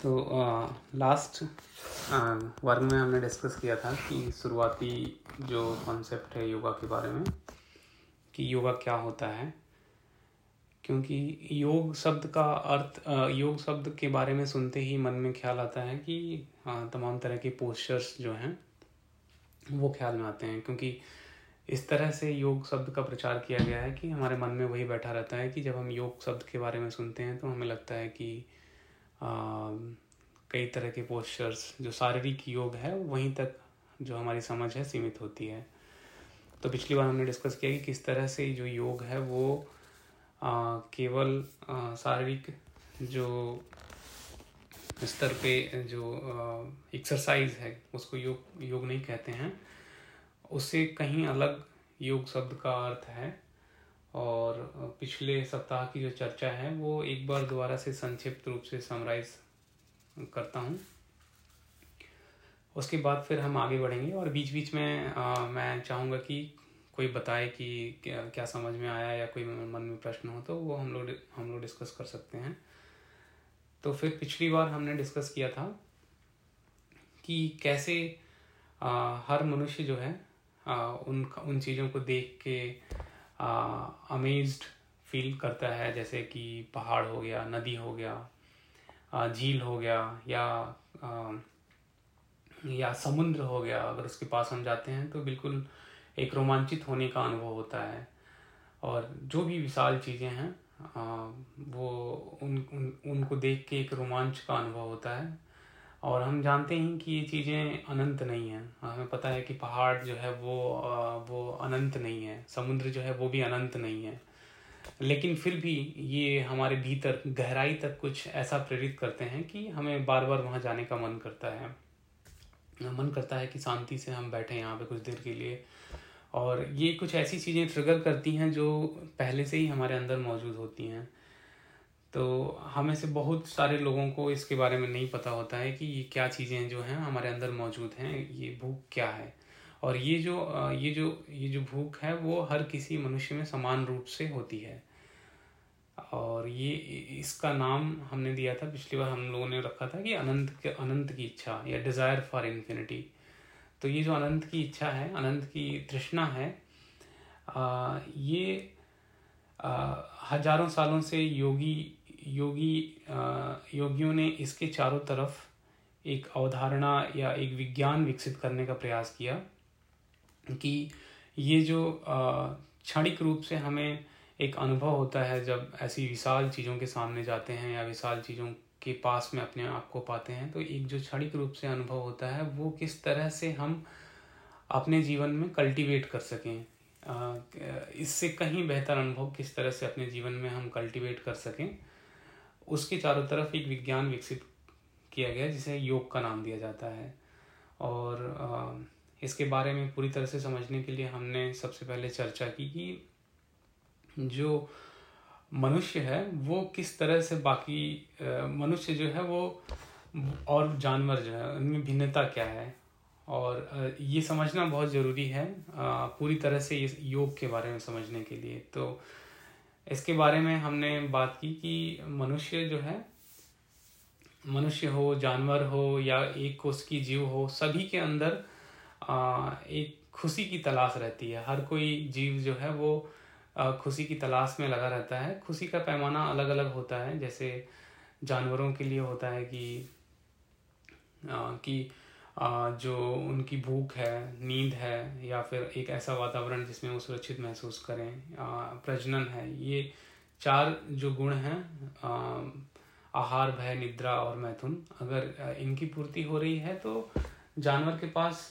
तो लास्ट वर्ग में हमने डिस्कस किया था कि शुरुआती जो कॉन्सेप्ट है योगा के बारे में, कि योगा क्या होता है। क्योंकि योग शब्द का अर्थ योग शब्द के बारे में सुनते ही मन में ख्याल आता है कि तमाम तरह के पोस्चर्स जो हैं, वो ख्याल में आते हैं। क्योंकि इस तरह से योग शब्द का प्रचार किया गया है कि हमारे मन में वही बैठा रहता है कि जब हम योग शब्द के बारे में सुनते हैं तो हमें लगता है कि कई तरह के पोस्चर्स जो शारीरिक योग है वहीं तक जो हमारी समझ है सीमित होती है। तो पिछली बार हमने डिस्कस किया कि किस तरह से जो योग है वो आ, केवल शारीरिक जो स्तर पे जो एक्सरसाइज है उसको योग योग नहीं कहते हैं। उससे कहीं अलग योग शब्द का अर्थ है। और पिछले सप्ताह की जो चर्चा है वो एक बार दोबारा से संक्षिप्त रूप से समराइज करता हूँ। उसके बाद फिर हम आगे बढ़ेंगे और बीच बीच में आ, मैं चाहूँगा कि कोई बताए कि क्या क्या समझ में आया या कोई मन में प्रश्न हो तो वो हम लोग हम लोग डिस्कस कर सकते हैं। तो फिर पिछली बार हमने डिस्कस किया था कि कैसे आ, हर मनुष्य जो है आ, उन उन चीज़ों को देख के अमेज्ड फील करता है जैसे कि पहाड़ हो गया नदी हो गया झील हो गया या आ, या समुद्र हो गया अगर उसके पास हम जाते हैं तो बिल्कुल एक रोमांचित होने का अनुभव होता है। और जो भी विशाल चीज़ें हैं वो उन, उन उनको देख के एक रोमांच का अनुभव होता है। और हम जानते हैं कि ये चीज़ें अनंत नहीं हैं। हमें पता है कि पहाड़ जो है वो वो अनंत नहीं है। समुद्र जो है वो भी अनंत नहीं है। लेकिन फिर भी ये हमारे भीतर, गहराई तक कुछ ऐसा प्रेरित करते हैं कि हमें बार बार वहाँ जाने का मन करता है। मन करता है कि शांति से हम बैठे यहाँ पे कुछ देर के लिए। और ये कुछ ऐसी चीज़ें ट्रिगर करती हैं जो पहले से ही हमारे अंदर मौजूद होती हैं। तो हमें से बहुत सारे लोगों को इसके बारे में नहीं पता होता है कि ये क्या चीज़ें जो हैं हमारे अंदर मौजूद हैं ये भूख क्या है। और ये जो ये जो ये जो भूख है वो हर किसी मनुष्य में समान रूप से होती है। और ये इसका नाम हमने दिया था पिछली बार हम लोगों ने रखा था कि अनंत के अनंत की इच्छा या डिज़ायर फॉर इन्फिनिटी तो ये जो अनंत की इच्छा है अनंत की तृष्णा है आ, ये आ, हज़ारों सालों से योगी योगी योगियों ने इसके चारों तरफ़ एक अवधारणा या एक विज्ञान विकसित करने का प्रयास किया कि ये जो क्षणिक रूप से हमें एक अनुभव होता है जब ऐसी विशाल चीज़ों के सामने जाते हैं या विशाल चीज़ों के पास में अपने आप को पाते हैं तो एक जो क्षणिक रूप से अनुभव होता है वो किस तरह से हम अपने जीवन में कल्टीवेट कर सकें? इससे कहीं बेहतर अनुभव किस तरह से अपने जीवन में हम कल्टीवेट कर सकें? उसके चारों तरफ़ एक विज्ञान विकसित किया गया, जिसे योग का नाम दिया जाता है। और इसके बारे में पूरी तरह से समझने के लिए हमने सबसे पहले चर्चा की कि जो मनुष्य है, वो किस तरह से बाकी मनुष्य जो है वो और जानवर जो है, उनमें भिन्नता क्या है? और ये समझना बहुत ज़रूरी है पूरी तरह से इस योग के बारे में समझने के लिए। तो इसके बारे में हमने बात की कि मनुष्य जो है, मनुष्य हो, जानवर हो या एक कोष की जीव हो, सभी के अंदर एक खुशी की तलाश रहती है। हर कोई जीव जो है वो खुशी की तलाश में लगा रहता है। खुशी का पैमाना अलग अलग होता है। जैसे जानवरों के लिए होता है कि कि जो उनकी भूख है, नींद है, या फिर एक ऐसा वातावरण जिसमें वो सुरक्षित महसूस करें प्रजनन है, ये चार जो गुण हैं आहार, भय, निद्रा और मैथुन। अगर इनकी पूर्ति हो रही है तो जानवर के पास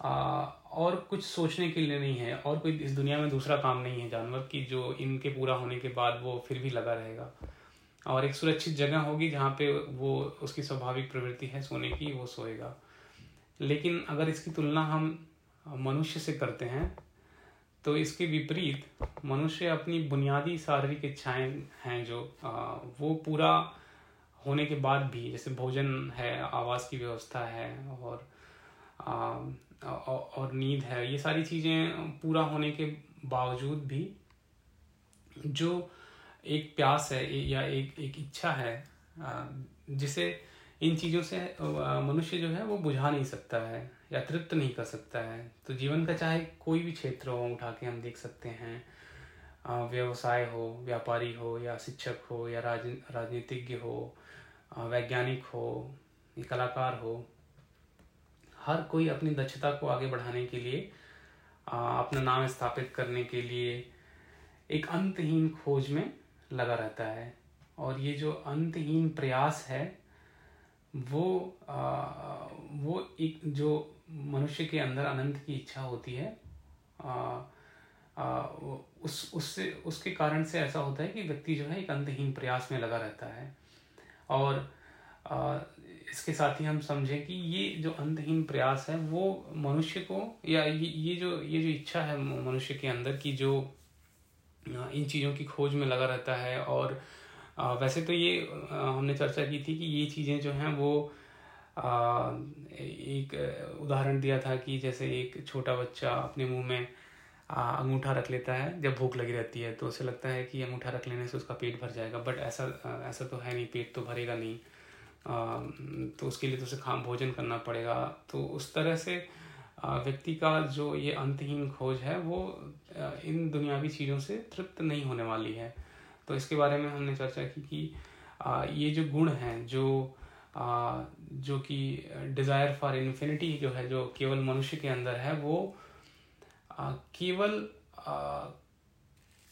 और कुछ सोचने के लिए नहीं है, और कोई इस दुनिया में दूसरा काम नहीं है। जानवर की जो इनके पूरा होने के बाद वो फिर भी लगा रहेगा। और एक सुरक्षित जगह होगी जहाँ पे वो, उसकी स्वाभाविक प्रवृत्ति है, सोने की, वो सोएगा। लेकिन अगर इसकी तुलना हम मनुष्य से करते हैं तो इसके विपरीत मनुष्य अपनी बुनियादी शारीरिक इच्छाएँ हैं जो वो पूरा होने के बाद भी, जैसे भोजन है, आवास की व्यवस्था है, और और नींद है, ये सारी चीज़ें पूरा होने के बावजूद भी जो एक प्यास है, या एक एक इच्छा है जिसे इन चीज़ों से मनुष्य जो है वो बुझा नहीं सकता है या तृप्त नहीं कर सकता है। तो जीवन का चाहे कोई भी क्षेत्र हो, उठा के हम देख सकते हैं व्यवसाय हो, व्यापारी हो, या शिक्षक हो, या राज, राजनीतिज्ञ हो वैज्ञानिक हो कलाकार हो, हर कोई अपनी दक्षता को आगे बढ़ाने के लिए अपना नाम स्थापित करने के लिए एक अंतहीन खोज में लगा रहता है। और ये जो अंतहीन प्रयास है वो आ, वो एक जो मनुष्य के अंदर अनंत की इच्छा होती है आ, आ, उस उससे उसके कारण से ऐसा होता है कि व्यक्ति जो है एक अंतहीन प्रयास में लगा रहता है। और आ, इसके साथ ही हम समझें कि ये जो अंतहीन प्रयास है वो मनुष्य को या ये ये जो ये जो इच्छा है मनुष्य के अंदर की जो इन चीज़ों की खोज में लगा रहता है और वैसे तो ये हमने चर्चा की थी कि ये चीज़ें जो हैं वो एक उदाहरण दिया था कि जैसे एक छोटा बच्चा अपने मुँह में अंगूठा रख लेता है, जब भूख लगी रहती है तो उसे लगता है कि अंगूठा रख लेने से उसका पेट भर जाएगा बट ऐसा ऐसा तो है नहीं, पेट तो भरेगा नहीं। तो उसके लिए तो उसे खा, भोजन करना पड़ेगा। तो उस तरह से व्यक्ति का जो ये अंतहीन खोज है, वो इन दुनियावी चीज़ों से तृप्त नहीं होने वाली है। तो इसके बारे में हमने चर्चा की कि ये जो गुण हैं, जो जो कि डिज़ायर फॉर इन्फिनिटी जो है, जो केवल मनुष्य के अंदर है, वो केवल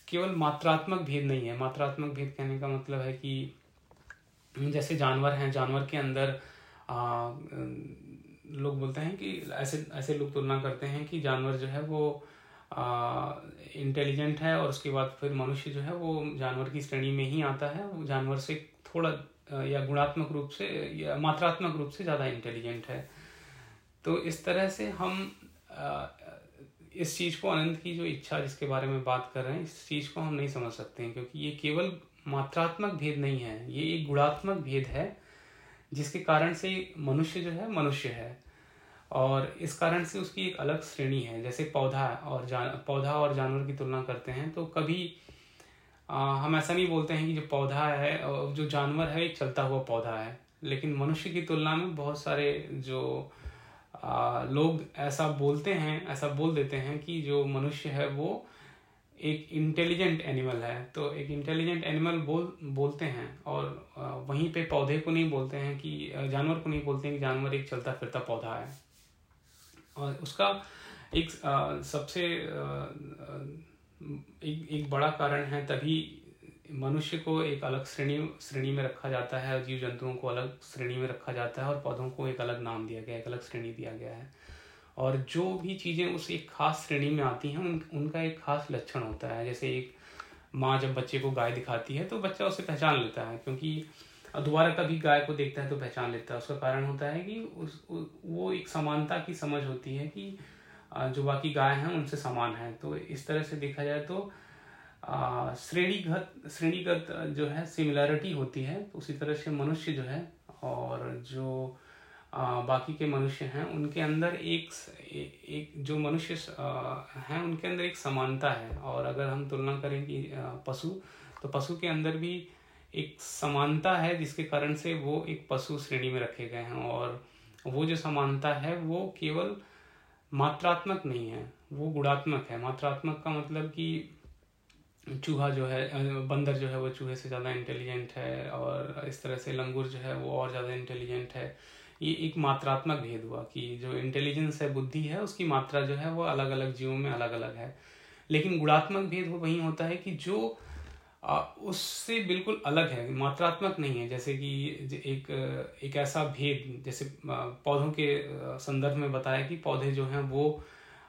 केवल मात्रात्मक भेद नहीं है। मात्रात्मक भेद कहने का मतलब है कि, जैसे जानवर हैं, जानवर के अंदर लोग बोलते हैं कि, ऐसे ऐसे लोग तुलना करते हैं कि जानवर जो है वो इंटेलिजेंट है और उसके बाद फिर मनुष्य जो है वो जानवर की श्रेणी में ही आता है। वो जानवर से थोड़ा या गुणात्मक रूप से, या मात्रात्मक रूप से ज़्यादा इंटेलिजेंट है। तो इस तरह से हम इस चीज़ को अनंत की जो इच्छा जिसके बारे में बात कर रहे हैं, इस चीज़ को हम नहीं समझ सकते हैं, क्योंकि ये केवल मात्रात्मक भेद नहीं है। ये एक गुणात्मक भेद है, जिसके कारण से मनुष्य जो है, मनुष्य है। और इस कारण से उसकी एक अलग श्रेणी है। जैसे पौधा और जान पौधा और जानवर की तुलना करते हैं तो कभी आ, हम ऐसा नहीं बोलते हैं कि जो पौधा है जो जानवर है एक चलता हुआ पौधा है। लेकिन मनुष्य की तुलना में बहुत सारे जो आ, लोग ऐसा बोलते हैं ऐसा बोल देते हैं कि जो मनुष्य है वो एक इंटेलिजेंट एनिमल है। तो एक इंटेलिजेंट एनिमल बोल बोलते हैं और वहीं पे पौधे को नहीं बोलते हैं कि जानवर को नहीं बोलते हैं कि जानवर एक चलता फिरता पौधा है। और उसका एक आ, सबसे आ, एक एक बड़ा कारण है तभी मनुष्य को एक अलग श्रेणी श्रेणी में रखा जाता है जीव जंतुओं को अलग श्रेणी में रखा जाता है और पौधों को एक अलग नाम दिया गया एक अलग श्रेणी दिया गया है। और जो भी चीज़ें उस एक खास श्रेणी में आती हैं उन, उनका एक खास लक्षण होता है। जैसे एक माँ जब बच्चे को गाय दिखाती है तो बच्चा उसे पहचान लेता है क्योंकि दोबारा कभी गाय को देखता है तो पहचान लेता है। उसका कारण होता है कि उस वो एक समानता की समझ होती है कि जो बाकी गाय हैं उनसे समान है। तो इस तरह से देखा जाए तो श्रेणीगत श्रेणीगत जो है सिमिलैरिटी होती है। तो उसी तरह से मनुष्य जो है और जो बाकी के मनुष्य हैं, उनके अंदर एक एक जो मनुष्य हैं, उनके अंदर एक समानता है। और अगर हम तुलना करें कि पशु तो पशु के अंदर भी एक समानता है जिसके कारण से वो एक पशु श्रेणी में रखे गए हैं और वो जो समानता है वो केवल मात्रात्मक नहीं है, वो गुणात्मक है। मात्रात्मक का मतलब कि चूहा जो है बंदर जो है वो चूहे से ज़्यादा इंटेलिजेंट है और इस तरह से लंगूर जो है वो और ज़्यादा इंटेलिजेंट है। ये एक मात्रात्मक भेद हुआ कि जो इंटेलिजेंस है, बुद्धि है, उसकी मात्रा जो है वो अलग अलग जीवों में अलग अलग है। लेकिन गुणात्मक भेद वो वही होता है कि जो उससे बिल्कुल अलग है, मात्रात्मक नहीं है। जैसे कि एक एक ऐसा भेद, जैसे पौधों के संदर्भ में बताया कि पौधे जो हैं वो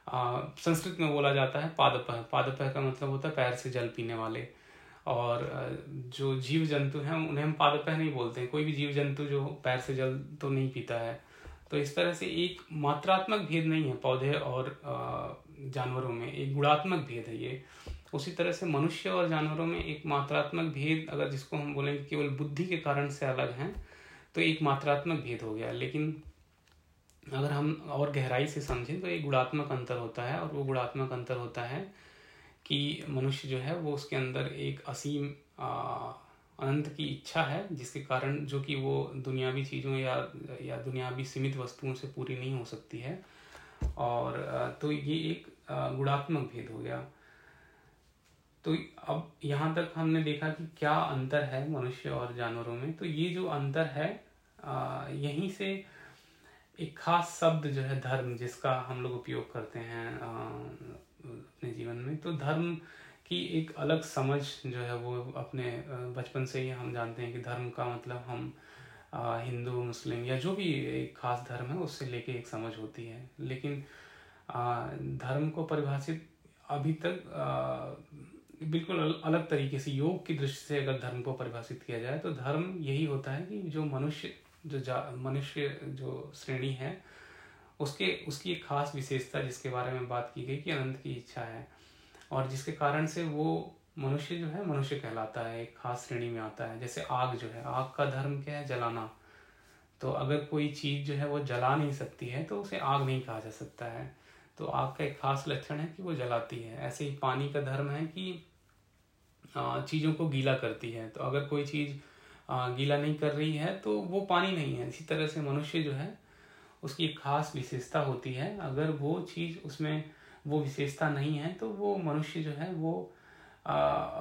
संस्कृत में बोला जाता है पादपह। पादपह का मतलब होता है पैर से जल पीने वाले। और जो जीव जंतु हैं, उन्हें हम पादपह नहीं बोलते हैं। कोई भी जीव जंतु जो पैर से जल तो नहीं पीता है। तो इस तरह से एक मात्रात्मक भेद नहीं है पौधे और जानवरों में। एक गुणात्मक भेद है ये। उसी तरह से मनुष्य और जानवरों में एक मात्रात्मक भेद, अगर जिसको हम बोलेंगे केवल बुद्धि के कारण से अलग हैं तो एक मात्रात्मक भेद हो गया। लेकिन अगर हम और गहराई से समझें तो एक गुणात्मक अंतर होता है, और वो गुणात्मक अंतर होता है कि मनुष्य जो है, वो उसके अंदर एक असीम अनंत की इच्छा है, जिसके कारण जो कि वो दुनियावी चीज़ों या या दुनियावी सीमित वस्तुओं से पूरी नहीं हो सकती है। और तो ये एक गुणात्मक भेद हो गया। तो अब यहाँ तक हमने देखा कि क्या अंतर है मनुष्य और जानवरों में। तो ये जो अंतर है यहीं से एक खास शब्द जो है धर्म, जिसका हम लोग उपयोग करते हैं अपने जीवन में। तो धर्म की एक अलग समझ जो है वो अपने बचपन से ही हम जानते हैं कि धर्म का मतलब हम हिंदू, मुस्लिम या जो भी एक खास धर्म है, उससे लेके एक समझ होती है। लेकिन धर्म को परिभाषित अभी तक बिल्कुल अलग तरीके से, योग की दृष्टि से अगर धर्म को परिभाषित किया जाए तो धर्म यही होता है कि जो मनुष्य जो मनुष्य जो श्रेणी है, उसके, उसकी एक खास विशेषता जिसके बारे में बात की गई कि अनंत की इच्छा है। और जिसके कारण से वो मनुष्य जो है, मनुष्य कहलाता है, एक खास श्रेणी में आता है। जैसे आग जो है, आग का धर्म क्या है? जलाना। तो अगर कोई चीज़ जो है, वो जला नहीं सकती है तो उसे आग नहीं कहा जा सकता है। तो आग का एक खास लक्षण है कि वो जलाती है। ऐसे ही पानी का धर्म है कि चीज़ों को गीला करती है। तो अगर कोई चीज़ गीला नहीं कर रही है तो वो पानी नहीं है। इसी तरह से मनुष्य जो है, उसकी एक खास विशेषता होती है। अगर वो चीज़ उसमें, वो विशेषता नहीं है तो वो मनुष्य जो है, वो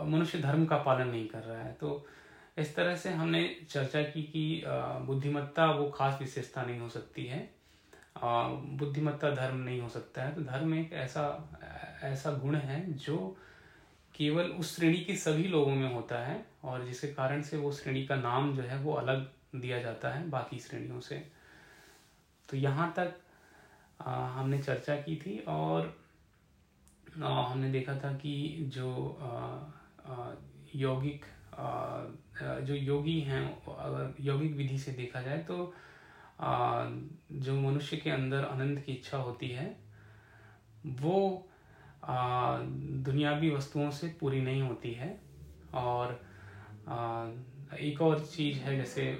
मनुष्य धर्म का पालन नहीं कर रहा है। तो इस तरह से हमने चर्चा की कि बुद्धिमत्ता वो खास विशेषता नहीं हो सकती है। बुद्धिमत्ता धर्म नहीं हो सकता है। तो धर्म एक ऐसा ऐसा गुण है जो केवल उस श्रेणी के सभी लोगों में होता है और जिसके कारण से वो श्रेणी का नाम जो है वो अलग दिया जाता है बाकी श्रेणियों से। तो यहाँ तक आ, हमने चर्चा की थी और आ, हमने देखा था कि जो यौगिक जो योगी हैं अगर यौगिक विधि से देखा जाए तो आ, जो मनुष्य के अंदर अनंत की इच्छा होती है वो दुनियावी वस्तुओं से पूरी नहीं होती है। और एक और चीज़ है, जैसे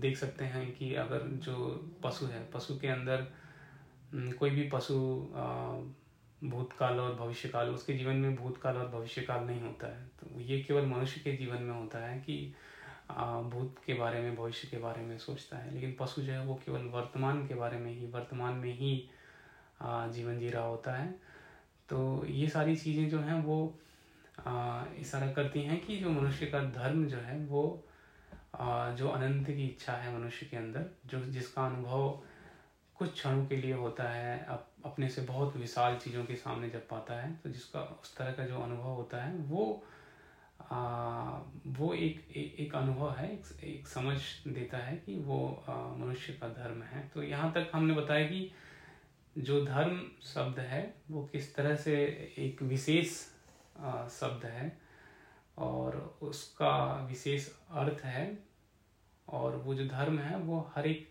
देख सकते हैं कि अगर जो पशु है, पशु के अंदर कोई भी पशु भूतकाल और भविष्यकाल, उसके जीवन में भूतकाल और भविष्यकाल नहीं होता है। तो ये केवल मनुष्य के जीवन में होता है कि भूत के बारे में, भविष्य के बारे में सोचता है। लेकिन पशु जो है, वो केवल वर्तमान के बारे में ही, वर्तमान में ही जीवन जी रहा होता है। तो ये सारी चीज़ें जो हैं वो इशारा करती हैं कि जो मनुष्य का धर्म जो है वो आ, जो अनंत की इच्छा है मनुष्य के अंदर जो जिसका अनुभव कुछ क्षणों के लिए होता है अप, अपने से बहुत विशाल चीज़ों के सामने जब पाता है तो जिसका उस तरह का जो अनुभव होता है वो आ, वो एक ए, एक अनुभव है एक, एक समझ देता है कि वो मनुष्य का धर्म है। तो यहाँ तक हमने बताया कि जो धर्म शब्द है, वो किस तरह से एक विशेष शब्द है और उसका विशेष अर्थ है और वो जो धर्म है, वो हर एक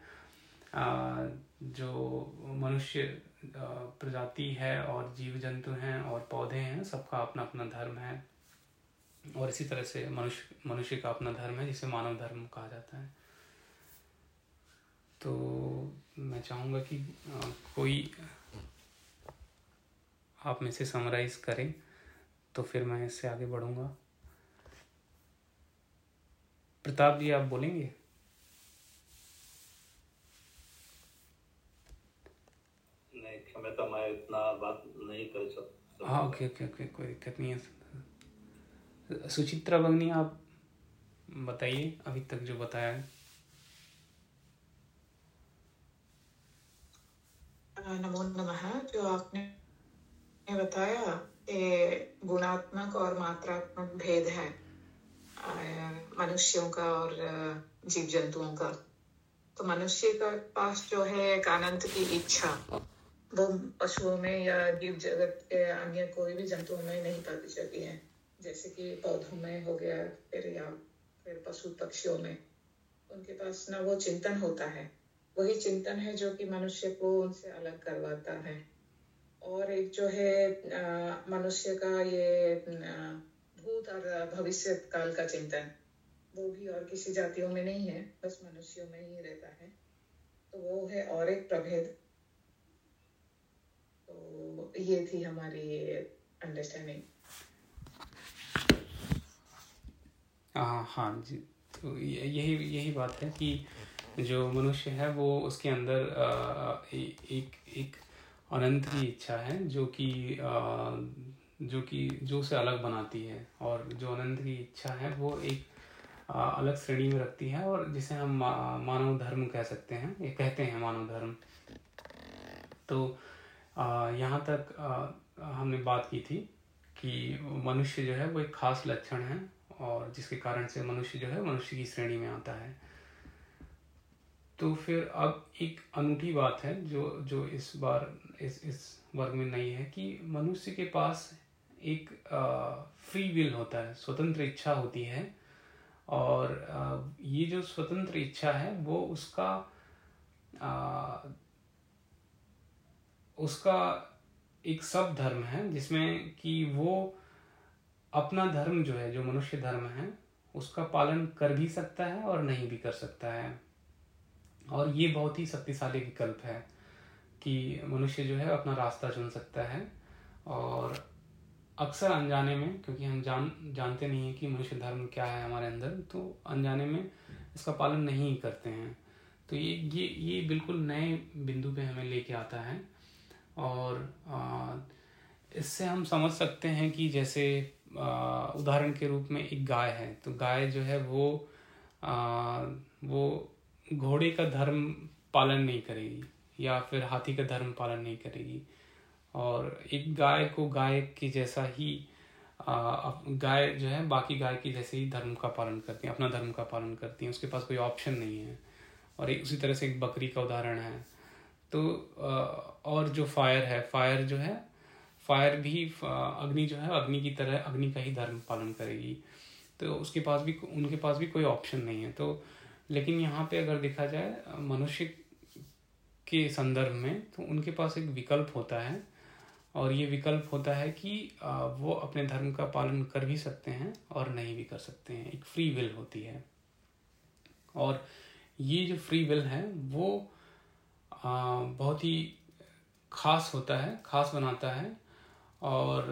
जो मनुष्य प्रजाति है और जीव जंतु हैं और पौधे हैं, सबका अपना अपना धर्म है और इसी तरह से मनुष्य मनुष्य का अपना धर्म है, जिसे मानव धर्म कहा जाता है। तो मैं चाहूँगा कि कोई आप में से समराइज करें तो फिर मैं इससे आगे बढ़ूँगा। प्रताप जी आप बोलेंगे? नहीं तो मैं इतना बात नहीं कर सकता हाँ ओके ओके ओके कोई दिक्कत नहीं है। सुचित्रा बगनी आप बताइए अभी तक जो बताया है। नमो नमः। जो आपने बताया, ये गुणात्मक और मात्रात्मक भेद है मनुष्यों का और जीव जंतुओं का। तो मनुष्य का पास जो है एक अनंत की इच्छा, वो पशुओं में या जीव जगत के अन्य कोई भी जंतुओं में नहीं पाती जाती है। जैसे कि पौधों में हो गया, फिर या फिर पशु पक्षियों में, उनके पास ना वो चिंतन होता है वही चिंतन है जो कि मनुष्य को उनसे अलग करवाता है। और एक जो है मनुष्य का ये भूत और भविष्य काल का चिंतन, वो भी और किसी जातियों में नहीं है, बस मनुष्यों में ही रहता है। तो वो है और एक प्रभेद। तो ये थी हमारी अंडरस्टैंडिंग हाँ हाँ जी। तो यही यही बात है कि जो मनुष्य है वो उसके अंदर एक एक अनंत की इच्छा है जो कि जो कि जो उसे अलग बनाती है। और जो अनंत की इच्छा है वो एक अलग श्रेणी में रखती है और जिसे हम मानव धर्म कह सकते हैं ये कहते हैं मानव धर्म। तो यहाँ तक आ, हमने बात की थी कि मनुष्य जो है वो एक खास लक्षण है और जिसके कारण से मनुष्य जो है मनुष्य की श्रेणी में आता है। तो फिर अब एक अनूठी बात है जो जो इस बार इस इस वर्ग में नहीं है कि मनुष्य के पास एक फ्री विल होता है स्वतंत्र इच्छा होती है। और आ, ये जो स्वतंत्र इच्छा है वो उसका आ, उसका एक सब धर्म है जिसमें कि वो अपना धर्म जो है जो मनुष्य धर्म है उसका पालन कर भी सकता है और नहीं भी कर सकता है। और ये बहुत ही शक्तिशाली विकल्प है कि मनुष्य जो है अपना रास्ता चुन सकता है और अक्सर अनजाने में क्योंकि हम जान जानते नहीं हैं कि मनुष्य धर्म क्या है हमारे अंदर तो अनजाने में इसका पालन नहीं करते हैं। तो ये ये ये बिल्कुल नए बिंदु पे हमें लेके आता है और इससे हम समझ सकते हैं कि जैसे उदाहरण के रूप में एक गाय है तो गाय जो है वो आ, वो घोड़े का धर्म पालन नहीं करेगी, या फिर हाथी का धर्म पालन नहीं करेगी। और एक गाय को गाय के जैसा ही गाय जो है, बाकी गाय की जैसे ही धर्म का पालन करती है, अपना धर्म का पालन करती है, उसके पास कोई ऑप्शन नहीं है। और एक, उसी तरह से एक बकरी का उदाहरण है। तो और जो फायर है फायर जो है फायर भी अग्नि जो है, अग्नि की तरह अग्नि का ही धर्म पालन करेगी। तो उसके पास भी, उनके पास भी कोई ऑप्शन नहीं है। तो लेकिन यहाँ पे अगर देखा जाए, मनुष्य के संदर्भ में तो उनके पास एक विकल्प होता है। और ये विकल्प होता है कि वो अपने धर्म का पालन कर भी सकते हैं और नहीं भी कर सकते हैं। एक फ्री विल होती है। और ये जो फ्री विल है, वो बहुत ही खास होता है, खास बनाता है। और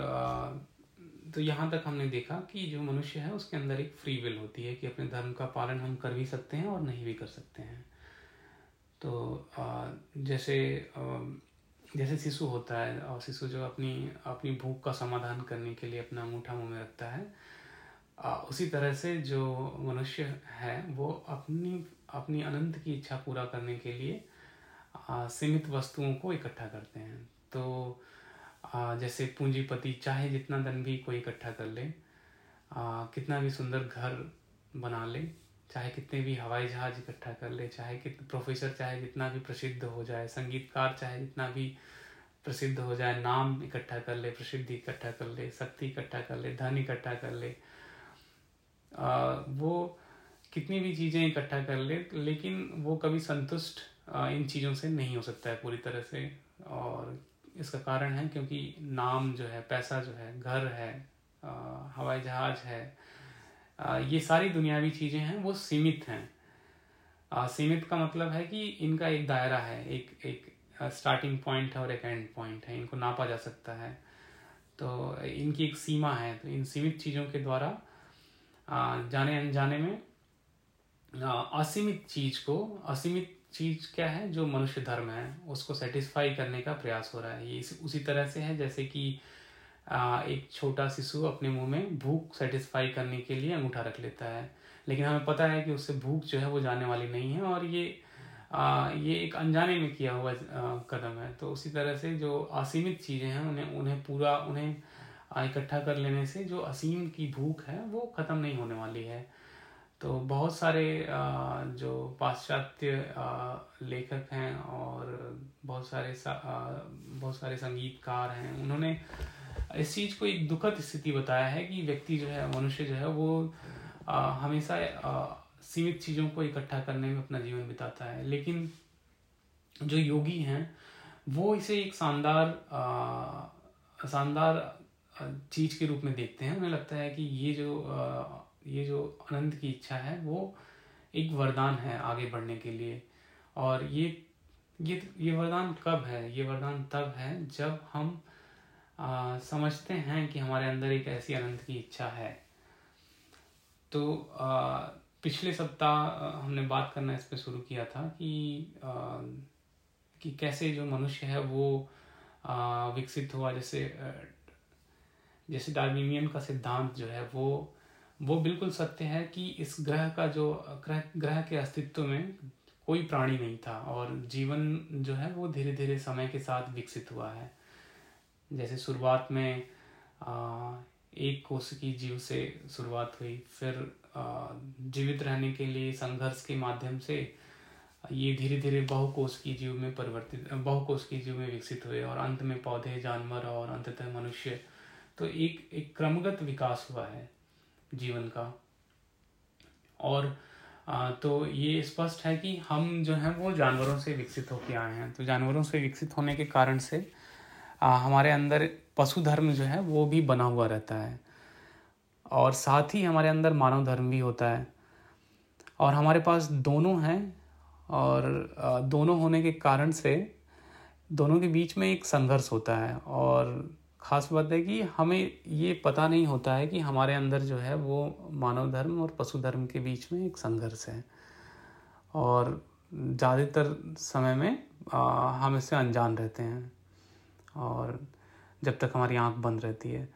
तो यहाँ तक हमने देखा कि जो मनुष्य है, उसके अंदर एक फ्री विल होती है कि अपने धर्म का पालन हम कर भी सकते हैं और नहीं भी कर सकते हैं। तो जैसे जैसे शिशु होता है और शिशु जो अपनी अपनी भूख का समाधान करने के लिए अपना अंगूठा मुँह में रखता है उसी तरह से जो मनुष्य है, वो अपनी अपनी अनंत की इच्छा पूरा करने के लिए सीमित वस्तुओं को इकट्ठा करते हैं। तो जैसे पूंजीपति चाहे जितना धन भी कोई इकट्ठा कर ले कितना भी सुंदर घर बना ले चाहे कितने भी हवाई जहाज़ इकट्ठा कर ले चाहे कि प्रोफेसर चाहे जितना भी प्रसिद्ध हो जाए संगीतकार चाहे जितना भी प्रसिद्ध हो जाए नाम इकट्ठा कर ले प्रसिद्धि इकट्ठा कर ले शक्ति इकट्ठा कर ले धन इकट्ठा कर ले आ, वो कितनी भी चीज़ें इकट्ठा कर ले लेकिन वो कभी संतुष्ट इन चीज़ों से नहीं हो सकता है पूरी तरह से और इसका कारण है क्योंकि नाम जो है, पैसा जो है, घर है हवाई जहाज़ है ये सारी दुनियावी चीज़ें हैं, वो सीमित हैं। सीमित का मतलब है कि इनका एक दायरा है, एक एक स्टार्टिंग पॉइंट है और एक एंड पॉइंट है, इनको नापा जा सकता है। तो इनकी एक सीमा है तो इन सीमित चीज़ों के द्वारा जाने अनजाने में असीमित चीज़ को, असीमित चीज़ क्या है जो मनुष्य धर्म है उसको सेटिस्फाई करने का प्रयास हो रहा है। ये उसी तरह से है जैसे कि एक छोटा शिशु अपने मुँह में भूख सेटिस्फाई करने के लिए अंगूठा रख लेता है। लेकिन हमें पता है कि उससे भूख जो है वो जाने वाली नहीं है और ये आ, ये एक अनजाने में किया हुआ कदम है। तो उसी तरह से जो असीमित चीज़ें हैं उन्हें उन्हें पूरा उन्हें इकट्ठा कर लेने से जो असीम की भूख है वो ख़त्म नहीं होने वाली है। तो बहुत सारे जो पाश्चात्य लेखक हैं और बहुत सारे सा, बहुत सारे संगीतकार हैं उन्होंने इस चीज़ को एक दुखद स्थिति बताया है कि व्यक्ति जो है मनुष्य जो है वो हमेशा सीमित चीज़ों को इकट्ठा करने में अपना जीवन बिताता है। लेकिन जो योगी हैं वो इसे एक शानदार शानदार चीज़ के रूप में देखते हैं। उन्हें लगता है कि ये जो ये जो अनंत की इच्छा है वो एक वरदान है आगे बढ़ने के लिए। और ये ये ये वरदान कब है? ये वरदान तब है जब हम आ, समझते हैं कि हमारे अंदर एक ऐसी अनंत की इच्छा है। तो आ, पिछले सप्ताह हमने बात करना इस पर शुरू किया था कि आ, कि कैसे जो मनुष्य है वो आ, विकसित हुआ। जैसे जैसे डार्विनियन का सिद्धांत जो है वो वो बिल्कुल सत्य है कि इस ग्रह का जो ग्रह ग्रह के अस्तित्व में कोई प्राणी नहीं था और जीवन जो है वो धीरे धीरे समय के साथ विकसित हुआ है। जैसे शुरुआत में आ, एक कोष की जीव से शुरुआत हुई फिर जीवित रहने के लिए संघर्ष के माध्यम से ये धीरे धीरे बहुकोष की जीव में परिवर्तित बहुकोष की जीव में विकसित हुए और अंत में पौधे जानवर और अंततः मनुष्य। तो एक एक क्रमगत विकास हुआ है। जीवन का। और तो ये स्पष्ट है कि हम जो हैं वो जानवरों से विकसित होकर आए हैं। तो जानवरों से विकसित होने के कारण से हमारे अंदर पशु धर्म जो है वो भी बना हुआ रहता है। और साथ ही हमारे अंदर मानव धर्म भी होता है। और हमारे पास दोनों हैं और दोनों होने के कारण से दोनों के बीच में एक संघर्ष होता है। और ख़ास बात है कि हमें ये पता नहीं होता है कि हमारे अंदर जो है वो मानव धर्म और पशु धर्म के बीच में एक संघर्ष है। और ज़्यादातर समय में आ, हम इससे अनजान रहते हैं। और जब तक हमारी आँख बंद रहती है।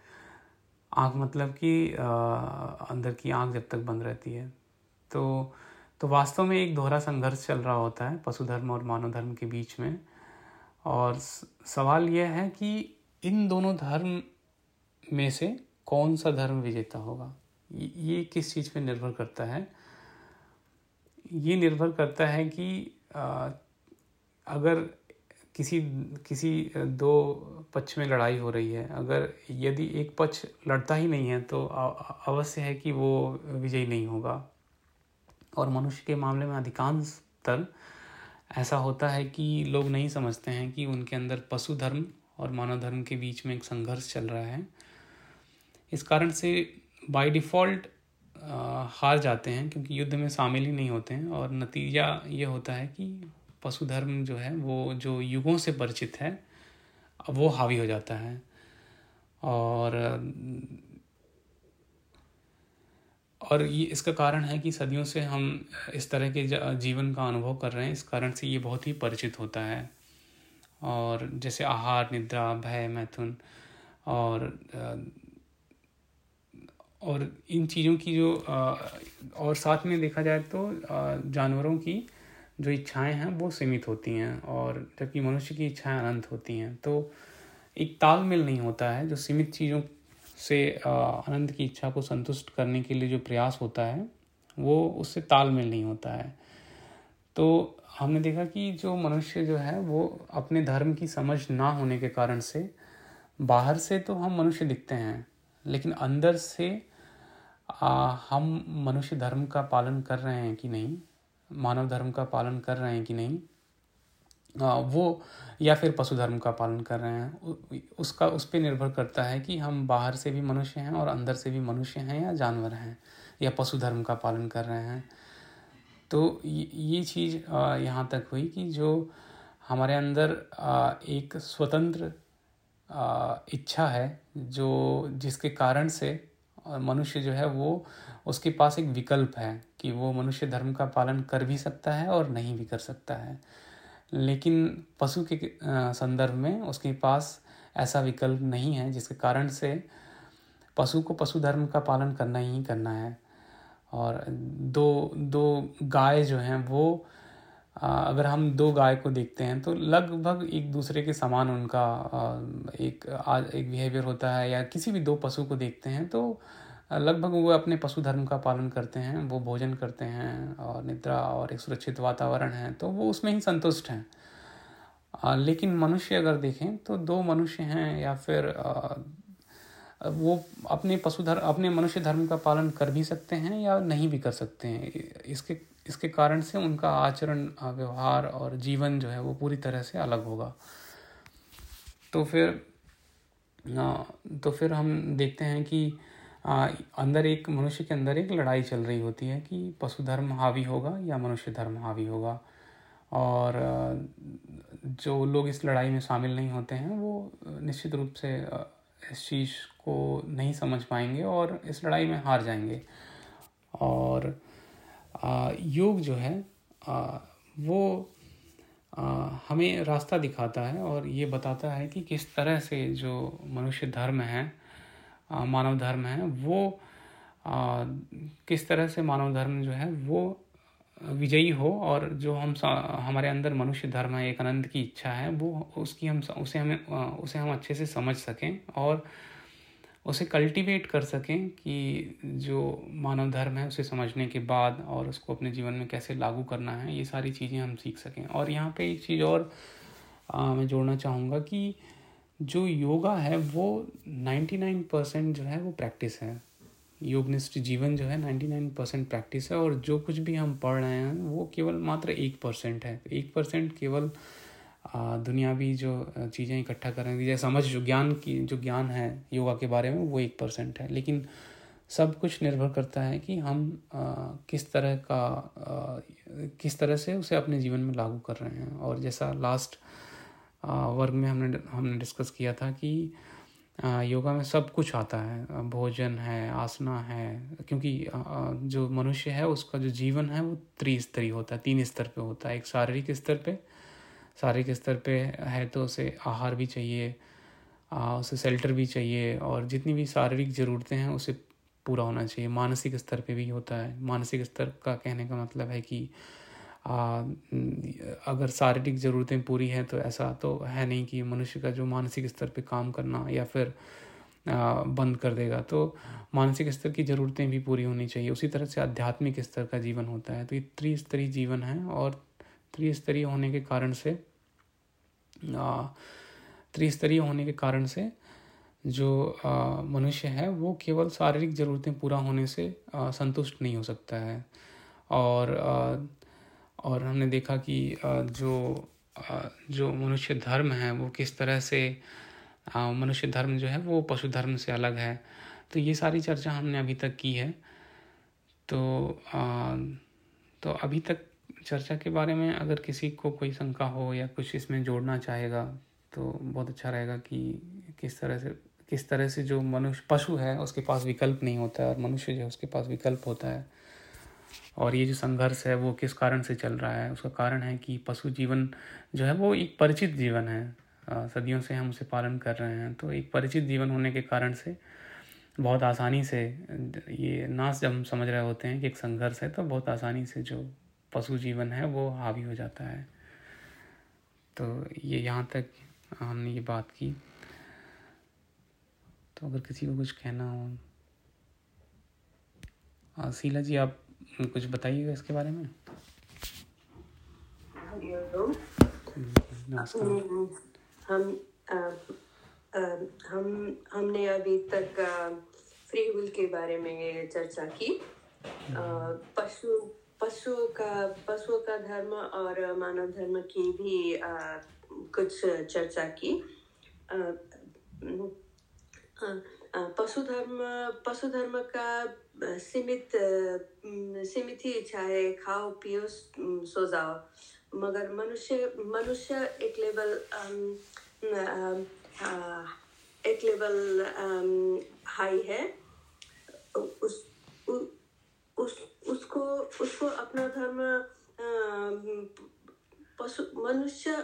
आँख मतलब कि अंदर की आँख जब तक बंद रहती है। तो तो वास्तव में एक दोहरा संघर्ष चल रहा होता है पशु धर्म और मानव धर्म के बीच में। और सवाल यह है कि इन दोनों धर्म में से कौन सा धर्म विजेता होगा? ये किस चीज़ पे निर्भर करता है? ये निर्भर करता है कि अगर किसी किसी दो पक्ष में लड़ाई हो रही है, अगर यदि एक पक्ष लड़ता ही नहीं है तो अवश्य है कि वो विजयी नहीं होगा। और मनुष्य के मामले में अधिकांशतर ऐसा होता है कि लोग नहीं समझते हैं कि उनके अंदर पशु धर्म और मानव धर्म के बीच में एक संघर्ष चल रहा है। इस कारण से बाय डिफ़ॉल्ट हार जाते हैं क्योंकि युद्ध में शामिल ही नहीं होते हैं और नतीजा ये होता है कि पशु धर्म जो है, वो जो युगों से परिचित है वो हावी हो जाता है। और और ये इसका कारण है कि सदियों से हम इस तरह के जीवन का अनुभव कर रहे हैं। इस कारण से ये बहुत ही परिचित होता है। और जैसे आहार, निद्रा, भय, मैथुन और और इन चीज़ों की जो और साथ में देखा जाए तो जानवरों की जो इच्छाएँ हैं वो सीमित होती हैं और जबकि मनुष्य की इच्छाएँ अनंत होती हैं। तो एक तालमेल नहीं होता है जो सीमित चीज़ों से अनंत की इच्छा को संतुष्ट करने के लिए जो प्रयास होता है, वो उससे तालमेल नहीं होता है। तो हमने देखा कि जो मनुष्य जो है वो अपने धर्म की समझ ना होने के कारण से बाहर से तो हम मनुष्य दिखते हैं लेकिन अंदर से आ, हम मनुष्य धर्म का पालन कर रहे हैं कि नहीं? मानव धर्म का पालन कर रहे हैं कि नहीं? आ, वो या फिर पशु धर्म का पालन कर रहे हैं। उसका उस पर निर्भर करता है कि हम बाहर से भी मनुष्य हैं और अंदर से भी मनुष्य हैं या जानवर हैं या पशु धर्म का पालन कर रहे हैं। तो ये चीज़ यहाँ तक हुई कि जो हमारे अंदर एक स्वतंत्र इच्छा है, जो जिसके कारण से मनुष्य जो है वो, उसके पास एक विकल्प है कि वो मनुष्य धर्म का पालन कर भी सकता है और नहीं भी कर सकता है। लेकिन पशु के संदर्भ में उसके पास ऐसा विकल्प नहीं है, जिसके कारण से पशु को पशु धर्म का पालन करना ही करना है। और दो दो गाय जो हैं वो अगर हम दो गाय को देखते हैं तो लगभग एक दूसरे के समान उनका एक एक बिहेवियर होता है या किसी भी दो पशु को देखते हैं तो लगभग वो अपने पशु धर्म का पालन करते हैं, वो भोजन करते हैं और निद्रा और एक सुरक्षित वातावरण है तो वो उसमें ही संतुष्ट हैं। लेकिन मनुष्य अगर देखें तो दो मनुष्य हैं या फिर वो अपने पशु धर्म अपने मनुष्य धर्म का पालन कर भी सकते हैं या नहीं भी कर सकते हैं? इसके इसके कारण से उनका आचरण व्यवहार और जीवन जो है वो पूरी तरह से अलग होगा। तो फिर तो फिर हम देखते हैं कि अंदर एक, मनुष्य के अंदर एक लड़ाई चल रही होती है कि पशु धर्म हावी होगा या मनुष्य धर्म हावी होगा। और जो लोग इस लड़ाई में शामिल नहीं होते हैं वो निश्चित रूप से इस चीज़ को नहीं समझ पाएँगे और इस लड़ाई में हार जाएँगे। और आ, योग जो है आ, वो आ, हमें रास्ता दिखाता है और ये बताता है कि किस तरह से जो मनुष्य धर्म है आ, मानव धर्म है वो आ, किस तरह से मानव धर्म जो है वो विजयी हो और जो हम हमारे अंदर मनुष्य धर्म है एक आनंद की इच्छा है वो उसकी हम उसे हमें उसे हम अच्छे से समझ सकें और उसे कल्टीवेट कर सकें कि जो मानव धर्म है उसे समझने के बाद और उसको अपने जीवन में कैसे लागू करना है ये सारी चीज़ें हम सीख सकें। और यहाँ पे एक चीज़ और आ, मैं जोड़ना चाहूँगा कि जो योगा है वो 99 परसेंट जो है वो प्रैक्टिस है। योगनिष्ठ जीवन जो है 99 परसेंट प्रैक्टिस है और जो कुछ भी हम पढ़ रहे हैं वो केवल मात्र एक परसेंट है। एक परसेंट केवल दुनियावी जो चीज़ें इकट्ठा करेंगे जैसे समझ जो ज्ञान की जो ज्ञान है योगा के बारे में वो एक परसेंट है। लेकिन सब कुछ निर्भर करता है कि हम आ, किस तरह का आ, किस तरह से उसे अपने जीवन में लागू कर रहे हैं। और जैसा लास्ट वर्ग में हमने हमने डिस्कस किया था कि आ, योगा में सब कुछ आता है। भोजन है आसना है क्योंकि आ, जो मनुष्य है उसका जो जीवन है वो त्रिस्तरीय होता है तीन स्तर पे होता है। एक शारीरिक स्तर पे शारीरिक स्तर पे है तो उसे आहार भी चाहिए आ, उसे शेल्टर भी चाहिए और जितनी भी शारीरिक ज़रूरतें हैं उसे पूरा होना चाहिए। मानसिक स्तर पे भी होता है। मानसिक स्तर का कहने का मतलब है कि आ, अगर शारीरिक ज़रूरतें पूरी हैं तो ऐसा तो है नहीं कि मनुष्य का जो मानसिक स्तर पे काम करना या फिर आ, बंद कर देगा। तो मानसिक स्तर की ज़रूरतें भी पूरी होनी चाहिए। उसी तरह से आध्यात्मिक स्तर का जीवन होता है। तो ये त्रिस्तरीय जीवन है और त्रिस्तरीय होने के कारण से त्रिस्तरीय होने के कारण से जो मनुष्य है, वो केवल शारीरिक ज़रूरतें पूरा होने से संतुष्ट नहीं हो सकता है। और और हमने देखा कि जो जो मनुष्य धर्म है, वो किस तरह से मनुष्य धर्म जो है, वो पशु धर्म से अलग है। तो ये सारी चर्चा हमने अभी तक की है। तो तो अभी तक चर्चा के बारे में अगर किसी को कोई शंका हो या कुछ इसमें जोड़ना चाहेगा तो बहुत अच्छा रहेगा कि किस तरह से, किस तरह से जो मनुष्य, पशु है, उसके पास विकल्प नहीं होता है और मनुष्य जो है, उसके पास विकल्प होता है। और ये जो संघर्ष है, वो किस कारण से चल रहा है? उसका कारण है कि पशु जीवन जो है, वो एक परिचित जीवन है। सदियों से हम उसे पालन कर रहे हैं तो एक परिचित जीवन होने के कारण से बहुत आसानी से, ये जब हम समझ रहे होते हैं कि एक संघर्ष है तो बहुत आसानी से जो पशु जीवन है, वो हावी हो जाता है। तो ये यहाँ तक हमने ये बात की। तो अगर किसी को कुछ कहना हो। शीला जी, आप कुछ बताइएगा इसके बारे में? हम हम, हमने अभी तक फ्री विल के बारे में चर्चा की। पशु पशु का पशु का धर्म और मानव धर्म की भी आ, कुछ चर्चा की। पशु धर्म पशु धर्म का सीमित सीमित ही इच्छा है खाओ पियो सो जाओ। मगर मनुष्य मनुष्य एक लेवल एक लेवल हाई है। उस उस, उसको उसको अपना धर्म पशु, मनुष्य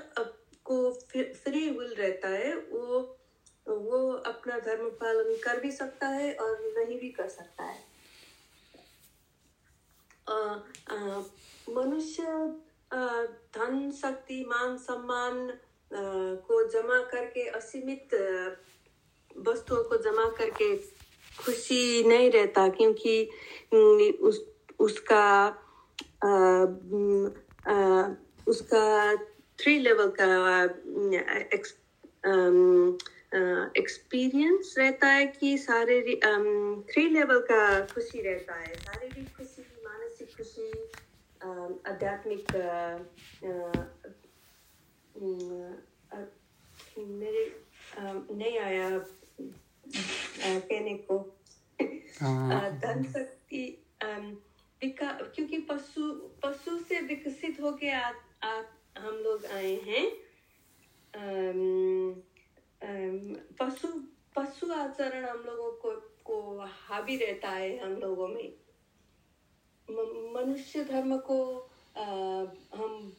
को फ्री विल रहता है, वो वो अपना धर्म पालन कर भी सकता है और नहीं भी कर सकता है। मनुष्य धन, शक्ति, मान, सम्मान को जमा करके असीमित वस्तुओं को जमा करके खुशी नहीं रहता क्योंकि उस उसका आ, आ, उसका थ्री लेवल का एक्सपीरियंस रहता है कि शारीरिक थ्री लेवल का खुशी रहता है। शारीरिक खुशी मानसिक खुशी आध्यात्मिक मेरे नहीं आया कहने को। धन शक्ति क्योंकि पशु पशु से विकसित होके आ, आ, हम लोग आए हैं पशु पशु आचरण हम लोगों को को हावी रहता है हम लोगों में मनुष्य धर्म को आ, हम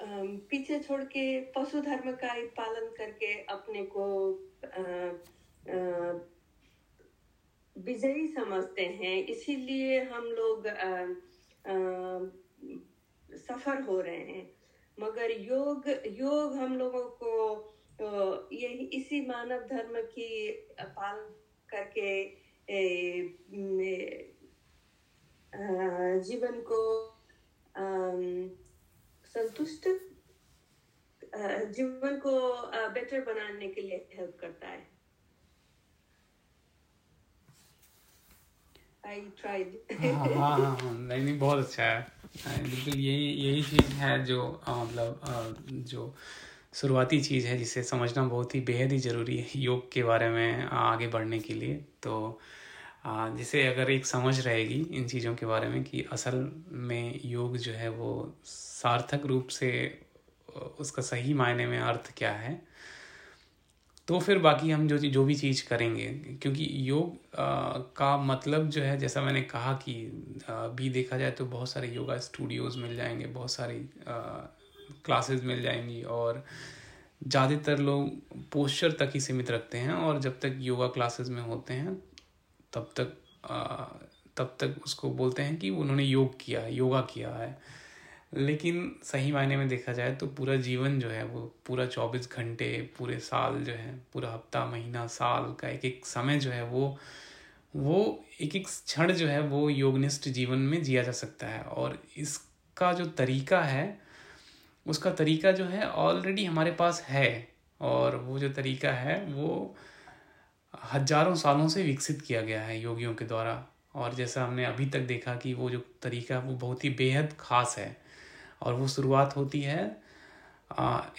अम, पीछे छोड़ के पशु धर्म का ही पालन करके अपने को आ, आ, विजयी समझते हैं इसीलिए हम लोग आ, आ, सफ़र हो रहे हैं। मगर योग योग हम लोगों को अ, यही इसी मानव धर्म की पालन करके ए, ने- अ, जीवन को अम, संतुष्ट अ, जीवन को बेटर बनाने के लिए हेल्प करता है। हाँ हाँ हाँ हाँ, नहीं नहीं बहुत अच्छा है। बिल्कुल यही यही चीज़ है जो मतलब जो शुरुआती चीज़ है जिसे समझना बहुत ही बेहद ही ज़रूरी है योग के बारे में आगे बढ़ने के लिए। तो जिसे अगर एक समझ रहेगी इन चीज़ों के बारे में कि असल में योग जो है वो सार्थक रूप से उसका सही मायने में अर्थ क्या है तो फिर बाकी हम जो जो भी चीज़ करेंगे क्योंकि योग आ, का मतलब जो है जैसा मैंने कहा कि अभी देखा जाए तो बहुत सारे योगा स्टूडियोज़ मिल जाएँगे बहुत सारी क्लासेस मिल जाएँगी और ज़्यादातर लोग पोस्चर तक ही सीमित रखते हैं और जब तक योगा क्लासेस में होते हैं तब तक आ, तब तक उसको बोलते हैं कि उन्होंने योग किया है योगा किया है। लेकिन सही मायने में देखा जाए तो पूरा जीवन जो है वो पूरा चौबीस घंटे, पूरे साल जो है, पूरा हफ़्ता, महीना, साल का एक एक समय जो है वो वो एक एक क्षण जो है वो योगनिष्ठ जीवन में जिया जा सकता है। और इसका जो तरीका है, उसका तरीका जो है ऑलरेडी हमारे पास है। और वो जो तरीका है वो हज़ारों सालों से विकसित किया गया है योगियों के द्वारा। और जैसा हमने अभी तक देखा कि वो जो तरीका वो बहुत ही बेहद खास है। और वो शुरुआत होती है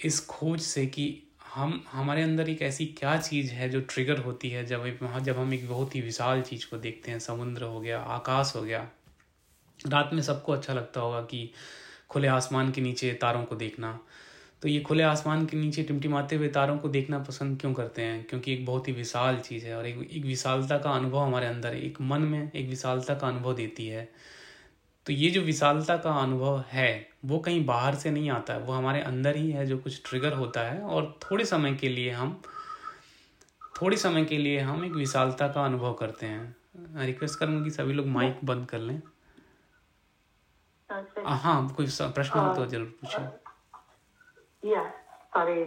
इस खोज से कि हम, हमारे अंदर एक ऐसी क्या चीज़ है जो ट्रिगर होती है जब जब हम एक बहुत ही विशाल चीज़ को देखते हैं, समुद्र हो गया, आकाश हो गया। रात में सबको अच्छा लगता होगा कि खुले आसमान के नीचे तारों को देखना। तो ये खुले आसमान के नीचे टिमटिमाते हुए तारों को देखना पसंद क्यों करते हैं? क्योंकि एक बहुत ही विशाल चीज़ है और एक एक विशालता का अनुभव हमारे अंदर, एक मन में एक विशालता का अनुभव देती है। तो ये जो विशालता का अनुभव है वो कहीं बाहर से नहीं आता। है वो हमारे अंदर ही है जो कुछ ट्रिगर होता है और थोड़े समय के लिए हम थोड़े समय के लिए हम एक विशालता का अनुभव करते हैं। रिक्वेस्ट करूँगी कि सभी लोग माइक बंद कर लें। अच्छा हाँ कोई प्रश्न हो तो ज़रूर पूछें या सॉरी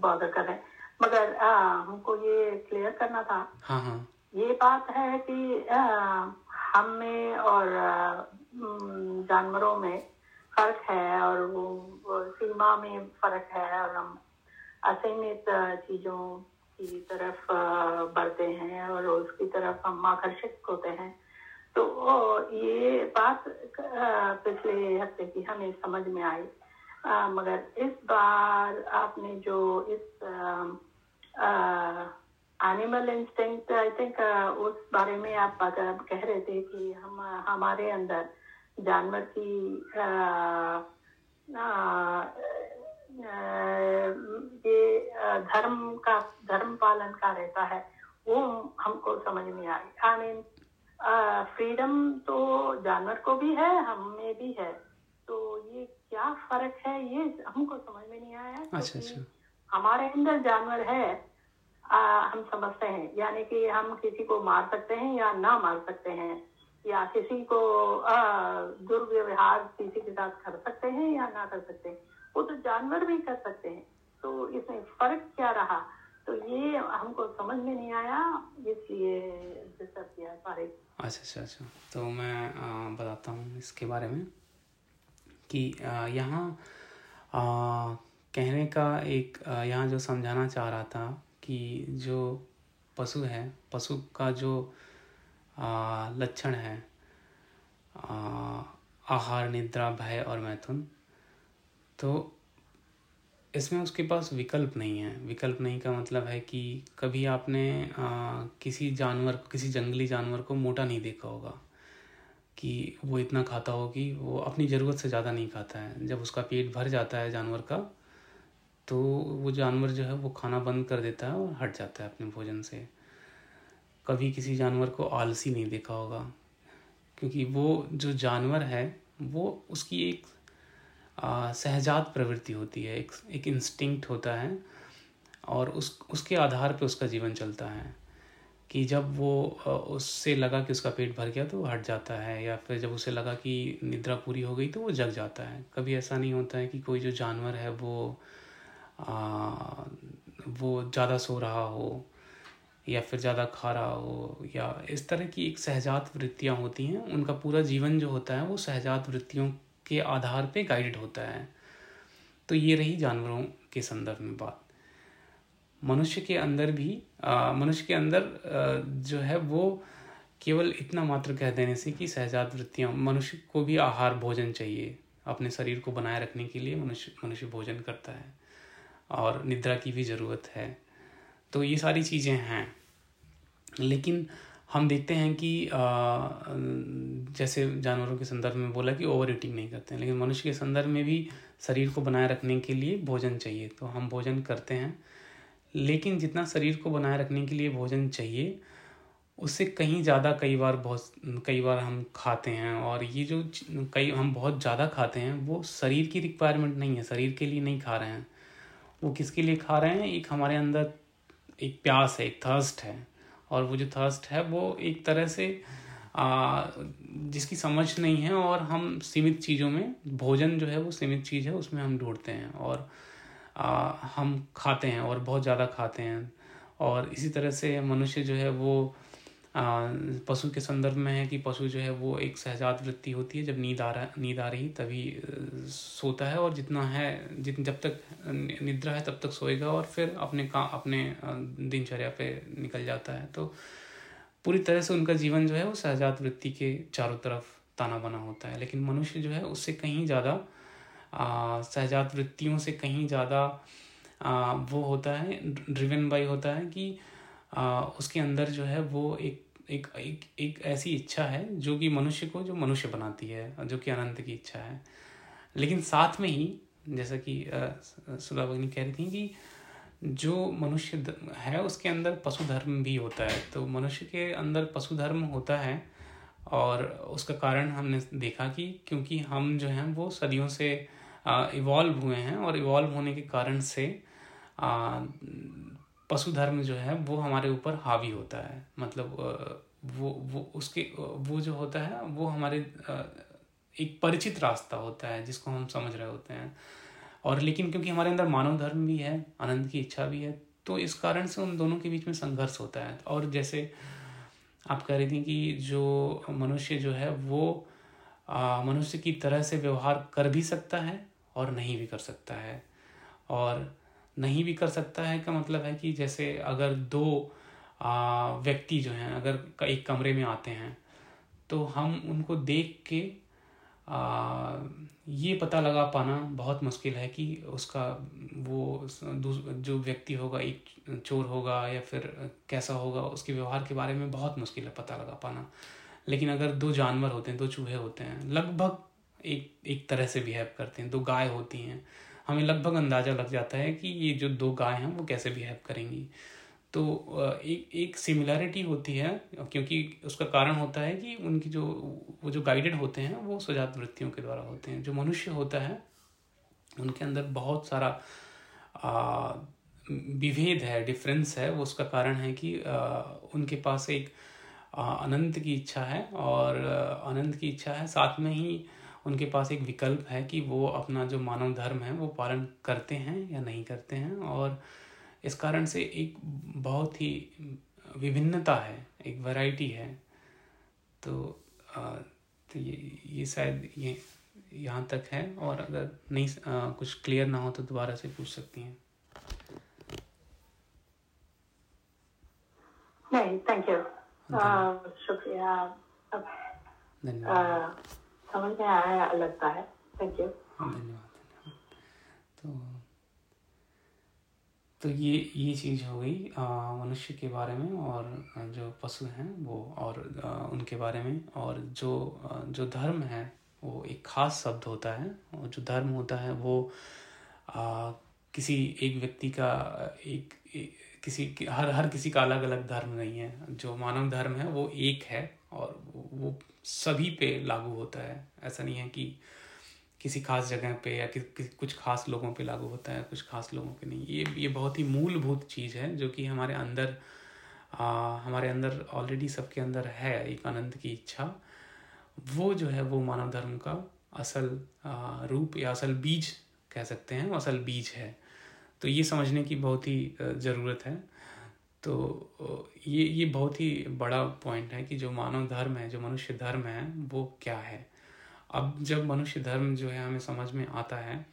बॉदर कर रहे मगर uh, हमको ये क्लियर करना था। हाँ हाँ। ये बात है कि uh, हम में और जानवरों में फ़र्क है और वो, सीमा में फ़र्क है और हम असीमित चीज़ों की तरफ़ बढ़ते हैं और उसकी तरफ़ हम आकर्षित होते हैं। तो ये बात पिछले हफ़्ते की हमें समझ में आई। मगर इस बार आपने जो इस एनिमल इंस्टिंक्ट आई थिंक उस बारे में आप कह रहे थे कि हम हमारे अंदर जानवर की आ, आ, ये धर्म का धर्म पालन का रहता है वो हमको समझ में आई आई मीन फ्रीडम तो जानवर को भी है हम में भी है। तो ये क्या फ़र्क है ये हमको समझ में नहीं आया अच्छा अच्छा। हमारे अंदर जानवर है आ, हम समझते हैं। यानी कि हम किसी को मार सकते हैं या ना मार सकते हैं या किसी को दुर्व्यवहार किसी के साथ कर सकते हैं या ना कर सकते हैं। वो तो जानवर भी कर सकते हैं। तो इसमें फ़र्क क्या रहा? तो ये हमको समझ में नहीं आया इसलिए अच्छा अच्छा अच्छा। तो मैं आ, बताता हूँ इसके बारे में कि यहाँ कहने का एक यहाँ जो समझाना चाह रहा था कि जो पशु है पशु का जो लक्षण है आहार निद्रा भय और मैथुन तो इसमें उसके पास विकल्प नहीं है। विकल्प नहीं का मतलब है कि कभी आपने आ, किसी जानवर किसी जंगली जानवर को मोटा नहीं देखा होगा कि वो इतना खाता हो कि वो अपनी ज़रूरत से ज़्यादा नहीं खाता है। जब उसका पेट भर जाता है जानवर का तो वो जानवर जो है, वो खाना बंद कर देता है और हट जाता है अपने भोजन से। कभी किसी जानवर को आलसी नहीं देखा होगा, क्योंकि वो जो जानवर है, वो उसकी एक सहजात प्रवृत्ति होती है, एक एक इंस्टिंक्ट होता है और उस, उसके आधार पे उसका जीवन चलता है कि जब वो उससे लगा कि उसका पेट भर गया तो हट जाता है या फिर जब उसे लगा कि निद्रा पूरी हो गई तो वो जग जाता है। कभी ऐसा नहीं होता है कि कोई जो जानवर है वो वो ज़्यादा सो रहा हो या फिर ज़्यादा खा रहा हो या इस तरह की एक सहजात वृत्तियाँ होती हैं उनका पूरा जीवन जो होता है वो सहजात वृत्तियों के आधार पे गाइडेड होता है। तो ये रही जानवरों के संदर्भ में बात। मनुष्य के अंदर भी मनुष्य के अंदर आ, जो है वो केवल इतना मात्र कह देने से कि सहजात वृत्तियाँ मनुष्य को भी आहार भोजन चाहिए अपने शरीर को बनाए रखने के लिए मनुष्य मनुष्य भोजन करता है। और निद्रा की भी ज़रूरत है। तो ये सारी चीज़ें हैं। लेकिन हम देखते हैं कि जैसे जानवरों के संदर्भ में बोला कि ओवर ईटिंग नहीं करते हैं, लेकिन मनुष्य के संदर्भ में भी शरीर को बनाए रखने के लिए भोजन चाहिए। तो हम भोजन करते हैं, लेकिन जितना शरीर को बनाए रखने के लिए भोजन चाहिए, उससे कहीं ज़्यादा कई बार बहुत, कई बार हम खाते हैं और ये जो कई, हम बहुत ज़्यादा खाते हैं, वो शरीर की रिक्वायरमेंट नहीं है, शरीर के लिए नहीं खा रहे हैं। वो किसके लिए खा रहे हैं? एक हमारे अंदर एक प्यास है एक थर्स्ट है। और वो जो थर्स्ट है वो एक तरह से आ, जिसकी समझ नहीं है और हम सीमित चीज़ों में भोजन जो है वो सीमित चीज़ है उसमें हम ढूंढते हैं और आ, हम खाते हैं और बहुत ज़्यादा खाते हैं। और इसी तरह से मनुष्य जो है वो पशु के संदर्भ में है कि पशु जो है वो एक सहजात वृत्ति होती है, जब नींद आ रहा, नींद आ रही, तभी सोता है और जितना है, जित, जब तक निद्रा है तब तक सोएगा और फिर अपने का, अपने दिनचर्या पे निकल जाता है। तो पूरी तरह से उनका जीवन जो है वो सहजात वृत्ति के चारों तरफ़ ताना बना होता है। लेकिन मनुष्य जो है उससे कहीं ज़्यादा सहजात वृत्तियों से कहीं ज़्यादा वो होता है ड्रिवन बाई होता है कि उसके अंदर जो है वो एक एक एक एक ऐसी इच्छा है जो कि मनुष्य को, जो मनुष्य बनाती है, जो कि अनंत की इच्छा है। लेकिन साथ में ही, जैसा कि सुधा भगनी कह रही थी कि जो मनुष्य है उसके अंदर पशु धर्म भी होता है। तो मनुष्य के अंदर पशु धर्म होता है और उसका कारण हमने देखा कि क्योंकि हम जो हैं वो सदियों से इवॉल्व हुए हैं और इवॉल्व होने के कारण से पशु धर्म जो है, वो हमारे ऊपर हावी होता है। मतलब वो वो, उसके वो जो होता है, वो हमारे एक परिचित रास्ता होता है, जिसको हम समझ रहे होते हैं। और लेकिन क्योंकि हमारे अंदर मानव धर्म भी है, आनंद की इच्छा भी है तो इस कारण से उन दोनों के बीच में संघर्ष होता है। और जैसे आप कह रही थी कि जो मनुष्य जो है, वो मनुष्य की तरह से व्यवहार कर भी सकता है और नहीं भी कर सकता है। और नहीं भी कर सकता है का मतलब है कि जैसे अगर दो व्यक्ति जो हैं अगर एक कमरे में आते हैं तो हम उनको देख के आ, ये पता लगा पाना बहुत मुश्किल है कि उसका वो जो व्यक्ति होगा एक चोर होगा या फिर कैसा होगा उसके व्यवहार के बारे में बहुत मुश्किल है पता लगा पाना। लेकिन अगर दो जानवर होते हैं दो चूहे होते हैं लगभग एक एक तरह से बिहेव करते हैं दो गाय होती हैं हमें लगभग अंदाज़ा लग जाता है कि ये जो दो गाय हैं वो कैसे बिहेव करेंगी। तो एक एक सिमिलैरिटी होती है क्योंकि उसका कारण होता है कि उनकी जो वो जो गाइडेड होते हैं वो सुजात वृत्तियों के द्वारा होते हैं। जो मनुष्य होता है उनके अंदर बहुत सारा विभेद है डिफरेंस है। वो उसका कारण है कि आ, उनके पास एक अनंत की इच्छा है और अनंत की इच्छा है साथ में ही उनके पास एक विकल्प है कि वो अपना जो मानव धर्म है वो पालन करते हैं या नहीं करते हैं और इस कारण से एक बहुत ही विभिन्नता है एक वैरायटी है। तो, आ, तो ये ये शायद ये यहाँ तक है और अगर नहीं आ, कुछ क्लियर ना हो तो दोबारा से पूछ सकती हैं। नहीं थैंक यू शुक्रिया। धन्यवाद। है। तो तो ये ये चीज़ हो गई मनुष्य के बारे में और जो पशु हैं वो और आ, उनके बारे में और जो जो धर्म है वो एक खास शब्द होता है और जो धर्म होता है वो आ, किसी एक व्यक्ति का एक, एक किसी हर हर किसी का अलग अलग धर्म नहीं है। जो मानव धर्म है वो एक है और वो सभी पे लागू होता है। ऐसा नहीं है कि किसी खास जगह पे या कि, कि, कुछ खास लोगों पे लागू होता है कुछ खास लोगों पे नहीं। ये ये बहुत ही मूलभूत चीज़ है जो कि हमारे अंदर आ, हमारे अंदर ऑलरेडी सबके अंदर है एक आनंद की इच्छा। वो जो है वो मानव धर्म का असल आ, रूप या असल बीज कह सकते हैं असल बीज है। तो ये समझने की बहुत ही ज़रूरत है। तो ये ये बहुत ही बड़ा पॉइंट है कि जो मानव धर्म है जो मनुष्य धर्म है वो क्या है? अब जब मनुष्य धर्म जो है हमें समझ में आता है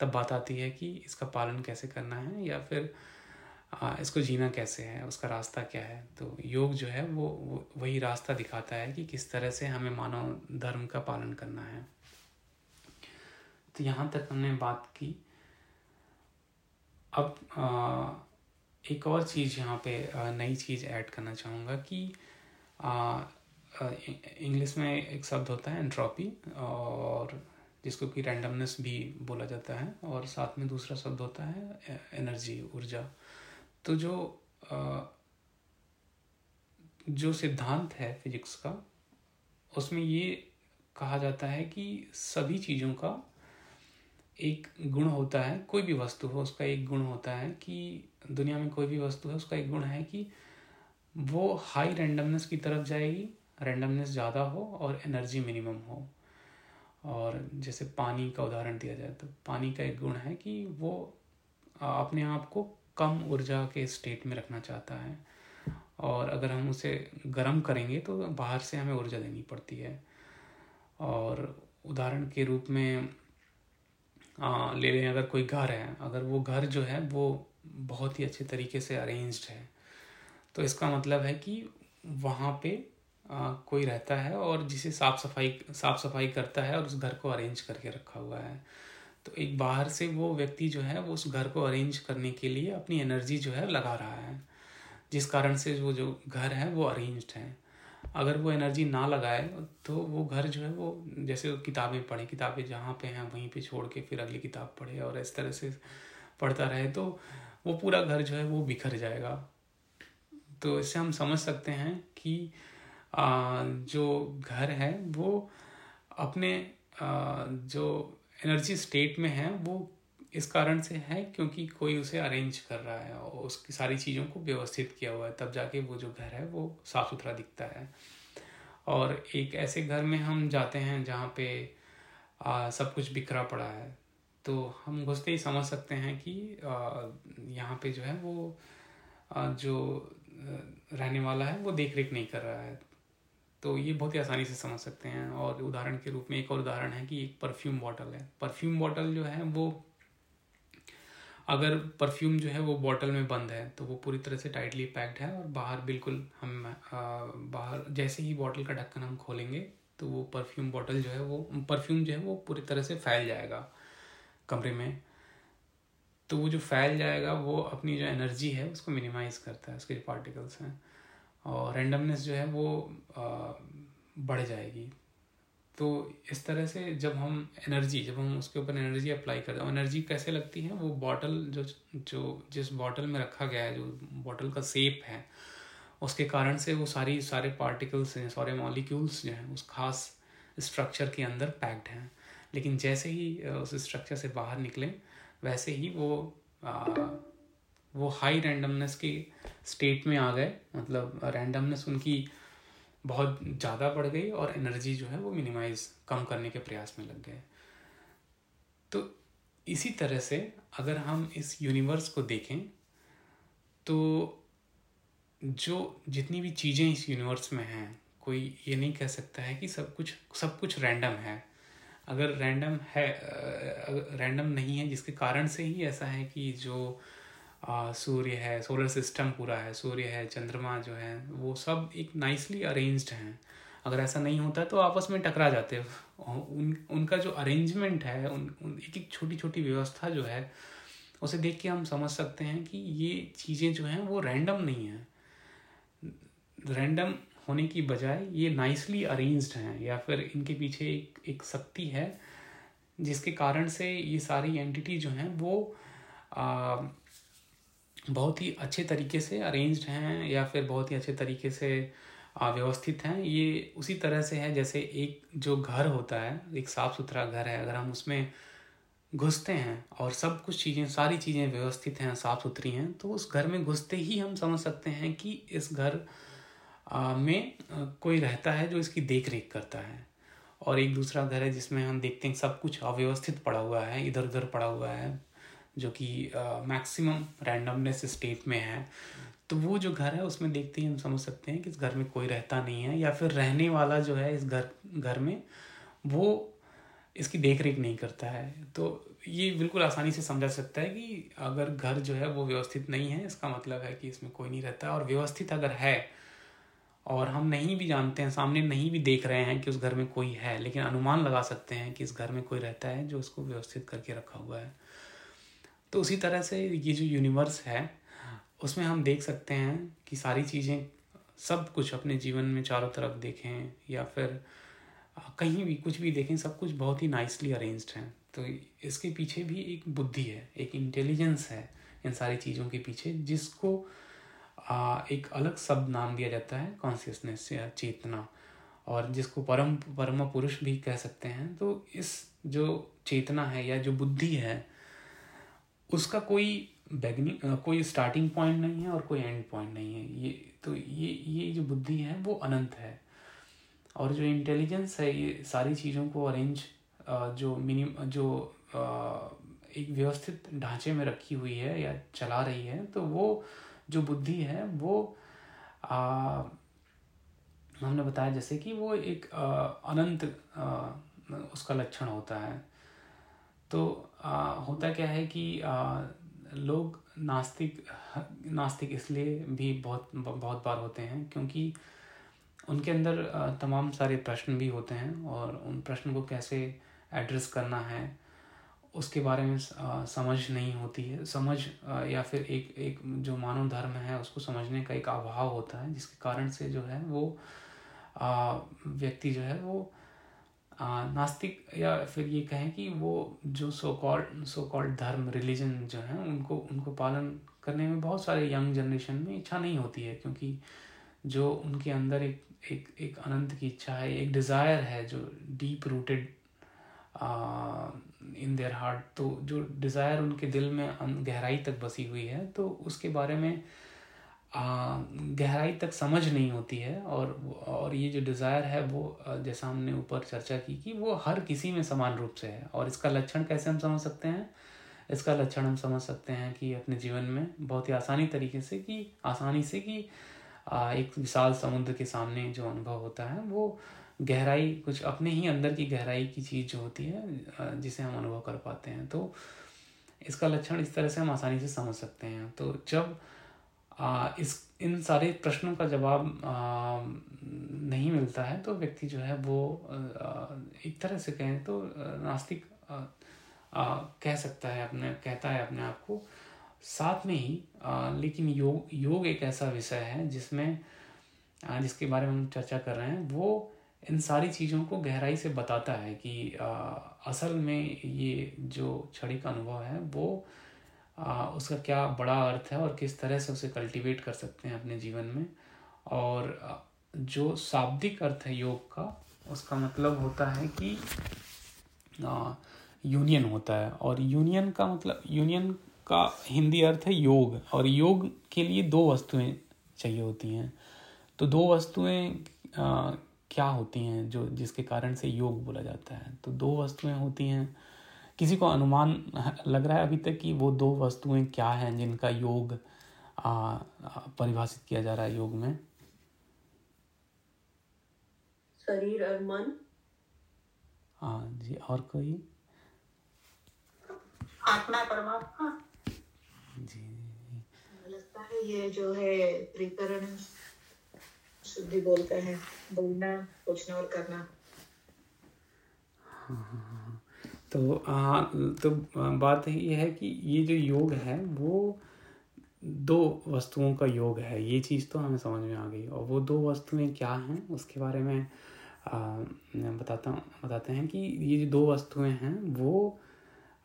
तब बात आती है कि इसका पालन कैसे करना है या फिर इसको जीना कैसे है उसका रास्ता क्या है? तो योग जो है वो, वही रास्ता दिखाता है कि किस तरह से हमें मानव धर्म का पालन करना है। तो यहाँ तक हमने बात की। अब एक और चीज़ यहाँ पे नई चीज़ ऐड करना चाहूँगा कि इंग्लिश में एक शब्द होता है एंट्रोपी और जिसको कि रैंडमनेस भी बोला जाता है और साथ में दूसरा शब्द होता है एनर्जी ऊर्जा। तो जो जो सिद्धांत है फिजिक्स का, उसमें ये कहा जाता है कि सभी चीज़ों का एक गुण होता है, कोई भी वस्तु हो, उसका एक गुण होता है कि दुनिया में कोई भी वस्तु है, उसका एक गुण है कि वो हाई रैंडमनेस की तरफ़ जाएगी रैंडमनेस ज़्यादा हो और एनर्जी मिनिमम हो। और जैसे पानी का उदाहरण दिया जाए तो पानी का एक गुण है कि वो अपने आप को कम ऊर्जा के स्टेट में रखना चाहता है। और अगर हम उसे गर्म करेंगे तो बाहर से हमें ऊर्जा देनी पड़ती है। और उदाहरण के रूप में ले लें अगर कोई घर है अगर वो घर जो है वो बहुत ही अच्छे तरीके से अरेंज्ड है। तो इसका मतलब है कि वहाँ पे आ, कोई रहता है और जिसे साफ़ सफ़ाई साफ़ सफ़ाई करता है और उस घर को अरेंज करके रखा हुआ है। तो एक बाहर से वो व्यक्ति जो है वो उस घर को अरेंज करने के लिए अपनी एनर्जी जो है लगा रहा है। जिस कारण से वो जो घर है वो अरेंज्ड है। अगर वो एनर्जी ना लगाए तो वो घर जो है वो जैसे किताबें पढ़े किताबें जहाँ पे हैं वहीं पे छोड़ के फिर अगली किताब पढ़े और इस तरह से पढ़ता रहे तो वो पूरा घर जो है वो बिखर जाएगा। तो इससे हम समझ सकते हैं कि आ, जो घर है वो अपने आ, जो एनर्जी स्टेट में है वो इस कारण से है क्योंकि कोई उसे अरेंज कर रहा है और उसकी सारी चीज़ों को व्यवस्थित किया हुआ है तब जाके वो जो घर है वो साफ़ सुथरा दिखता है। और एक ऐसे घर में हम जाते हैं जहाँ पे आ, सब कुछ बिखरा पड़ा है तो हम घुसते ही समझ सकते हैं कि यहाँ पे जो है वो आ, जो रहने वाला है वो देख रेख नहीं कर रहा है। तो ये बहुत ही आसानी से समझ सकते हैं और उदाहरण के रूप में एक और उदाहरण है कि एक परफ्यूम बॉटल है। परफ्यूम बॉटल जो है वो अगर परफ्यूम जो है वो बॉटल में बंद है तो वो पूरी तरह से टाइटली पैक्ड है और बाहर बिल्कुल हम बाहर जैसे ही बॉटल का ढक्कन हम खोलेंगे तो वो परफ्यूम बॉटल जो है वो परफ्यूम जो है वो पूरी तरह से फैल जाएगा कमरे में। तो वो जो फैल जाएगा, वो अपनी जो एनर्जी है, उसको मिनिमाइज करता है, उसके जो पार्टिकल्स हैं। और रेंडमनेस जो है वो बढ़ जाएगी। तो इस तरह से जब हम एनर्जी जब हम उसके ऊपर एनर्जी अप्लाई करते हैं एनर्जी कैसे लगती है? वो बॉटल जो जो जिस बॉटल में रखा गया है जो बॉटल का सेप है उसके कारण से वो सारी सारे पार्टिकल्स हैं सारे मॉलिक्यूल्स जो हैं उस खास स्ट्रक्चर के अंदर पैक्ड हैं। लेकिन जैसे ही उस स्ट्रक्चर से बाहर निकलें वैसे ही वो आ, वो हाई रैंडमनेस की स्टेट में आ गए। मतलब रैंडमनेस उनकी बहुत ज़्यादा बढ़ गई और एनर्जी जो है वो मिनिमाइज कम करने के प्रयास में लग गए। तो इसी तरह से अगर हम इस यूनिवर्स को देखें तो जो जितनी भी चीज़ें इस यूनिवर्स में हैं, कोई ये नहीं कह सकता है कि सब कुछ सब कुछ रैंडम है। अगर रैंडम है रैंडम नहीं है, जिसके कारण से ही ऐसा है कि जो सूर्य है सोलर सिस्टम पूरा है सूर्य है चंद्रमा जो है वो सब एक नाइसली अरेंज्ड हैं। अगर ऐसा नहीं होता तो आपस में टकरा जाते। उन उनका जो अरेंजमेंट है उन, उन एक एक छोटी छोटी व्यवस्था जो है उसे देख के हम समझ सकते हैं कि ये चीज़ें जो हैं वो रैंडम नहीं हैं। रैंडम होने की बजाय ये नाइसली अरेंज्ड हैं या फिर इनके पीछे एक एक शक्ति है जिसके कारण से ये सारी एंटिटी जो हैं वो आ, बहुत ही अच्छे तरीके से अरेंज्ड हैं या फिर बहुत ही अच्छे तरीके से व्यवस्थित हैं। ये उसी तरह से है जैसे एक जो घर होता है, एक साफ़ सुथरा घर है, अगर हम उसमें घुसते हैं और सब कुछ चीज़ें, सारी चीज़ें व्यवस्थित हैं साफ़ सुथरी हैं तो उस घर में घुसते ही हम समझ सकते हैं कि इस घर में कोई रहता है जो इसकी देख रेख करता है। और एक दूसरा घर है जिसमें हम देखते हैं सब कुछ अव्यवस्थित पड़ा हुआ है इधर उधर पड़ा हुआ है। जो कि मैक्सिमम रैंडमनेस स्टेट में है तो वो जो घर है उसमें देखते ही हम समझ सकते हैं कि इस घर में कोई रहता नहीं है या फिर रहने वाला जो है इस घर घर में वो इसकी देख रेख नहीं करता है। तो ये बिल्कुल आसानी से समझा सकता है कि अगर घर जो है वो व्यवस्थित नहीं है, इसका मतलब है कि इसमें कोई नहीं रहता और व्यवस्थित अगर है और हम नहीं भी जानते हैं, सामने नहीं भी देख रहे हैं कि उस घर में कोई है, लेकिन अनुमान लगा सकते हैं कि इस घर में कोई रहता है जो उसको व्यवस्थित करके रखा हुआ है। तो उसी तरह से ये जो यूनिवर्स है उसमें हम देख सकते हैं कि सारी चीज़ें सब कुछ अपने जीवन में चारों तरफ़ देखें या फिर कहीं भी कुछ भी देखें सब कुछ बहुत ही नाइसली अरेंज्ड है। तो इसके पीछे भी एक बुद्धि है एक इंटेलिजेंस है इन सारी चीज़ों के पीछे जिसको आ, एक अलग शब्द नाम दिया जाता है कॉन्सियसनेस या चेतना। और जिसको परम परम पुरुष भी कह सकते हैं। तो इस जो चेतना है या जो बुद्धि है उसका कोई बेगनिंग कोई स्टार्टिंग पॉइंट नहीं है और कोई एंड पॉइंट नहीं है। ये तो ये ये जो बुद्धि है वो अनंत है। और जो इंटेलिजेंस है ये सारी चीज़ों को अरेंज जो मिनिम जो एक व्यवस्थित ढांचे में रखी हुई है या चला रही है तो वो जो बुद्धि है वो आ, हमने बताया जैसे कि वो एक आ, अनंत आ, उसका लक्षण होता है। तो आ, होता क्या है कि आ, लोग नास्तिक नास्तिक इसलिए भी बहुत बहुत बार होते हैं क्योंकि उनके अंदर तमाम सारे प्रश्न भी होते हैं और उन प्रश्न को कैसे एड्रेस करना है उसके बारे में समझ नहीं होती है। समझ या फिर एक एक जो मानव धर्म है उसको समझने का एक अभाव होता है जिसके कारण से जो है वो व्यक्ति जो है वो नास्तिक या फिर ये कहें कि वो जो सो कॉल्ड सो कॉल्ड धर्म रिलीजन जो है, उनको उनको पालन करने में बहुत सारे यंग जनरेशन में इच्छा नहीं होती है, क्योंकि जो उनके अंदर एक एक एक अनंत की इच्छा है, एक डिज़ायर है, जो deep rooted in their heart तो जो डिज़ायर उनके दिल में गहराई तक बसी हुई है तो उसके बारे में गहराई तक समझ नहीं होती है और और ये जो डिज़ायर है वो जैसा हमने ऊपर चर्चा की कि वो हर किसी में समान रूप से है। और इसका लक्षण कैसे हम समझ सकते हैं? इसका लक्षण हम समझ सकते हैं कि अपने जीवन में बहुत ही आसानी तरीके से कि, आसानी से कि एक विशाल समुद्र के सामने जो अनुभव होता है, वो गहराई, कुछ अपने ही अंदर की गहराई की चीज़ जो होती है जिसे हम अनुभव कर पाते हैं। तो इसका लक्षण इस तरह से हम आसानी से समझ सकते हैं। तो जब आ, इस इन सारे प्रश्नों का जवाब नहीं मिलता है तो व्यक्ति जो है वो एक तरह से कहें तो नास्तिक कह सकता है अपने कहता है अपने आप को। साथ में ही आ, लेकिन योग योग एक ऐसा विषय है जिसमें आ, जिसके बारे में हम चर्चा कर रहे हैं वो इन सारी चीज़ों को गहराई से बताता है कि आ, असल में ये जो क्षणिक का अनुभव है वो उसका क्या बड़ा अर्थ है और किस तरह से उसे कल्टीवेट कर सकते हैं अपने जीवन में? और जो शाब्दिक अर्थ है योग का, उसका मतलब होता है कि यूनियन होता है। और यूनियन का मतलब यूनियन का हिंदी अर्थ है योग। और योग के लिए दो वस्तुएँ चाहिए होती हैं। तो दो वस्तुएँ क्या होती हैं जो, जिसके कारण से योग बोला जाता है? तो दो वस्तुएँ होती हैं किसी को अनुमान लग रहा है अभी तक कि वो दो वस्तुएँ क्या हैं जिनका योग परिभाषित किया जा रहा है योग में? शरीर और मन। हाँ जी और कोई? आत्मा परमात्मा। जी। लगता है ये जो है त्रिकरण शुद्धि बोलते हैं बोलना सोचना और करना। हाँ, हाँ, हाँ, तो हाँ तो बात ये है कि ये जो योग है वो दो वस्तुओं का योग है। ये चीज़ तो हमें समझ में आ गई। और वो दो वस्तुएँ क्या हैं उसके बारे में आ, बताता बताते हैं कि ये जो दो वस्तुएँ हैं वो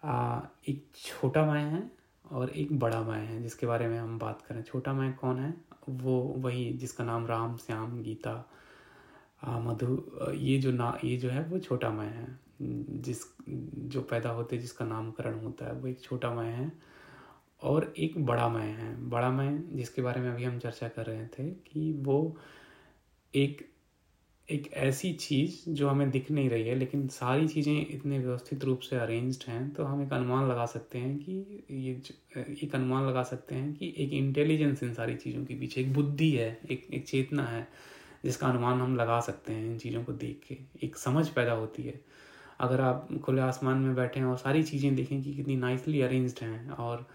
आ, एक छोटा मैं है और एक बड़ा मैं है जिसके बारे में हम बात करें। छोटा मैं कौन है? वो वही जिसका नाम राम श्याम गीता मधु ये जो ना ये जो है वो छोटा मैं है। जिस, जो पैदा होते जिसका नामकरण होता है, वो एक छोटा मैं है और एक बड़ा मैं है। बड़ा मैं जिसके बारे में अभी हम चर्चा कर रहे थे कि वो एक एक ऐसी चीज़ जो हमें दिख नहीं रही है, लेकिन सारी चीज़ें इतने व्यवस्थित रूप से अरेंज्ड हैं तो हम एक अनुमान लगा सकते हैं कि ये एक अनुमान लगा सकते हैं कि एक इंटेलिजेंस इन सारी चीज़ों के पीछे, एक बुद्धि है, एक एक चेतना है, जिसका अनुमान हम लगा सकते हैं इन चीज़ों को देख के। एक समझ पैदा होती है। अगर आप खुले आसमान में बैठे और सारी चीज़ें देखें कि कितनी नाइसली अरेंज्ड हैं और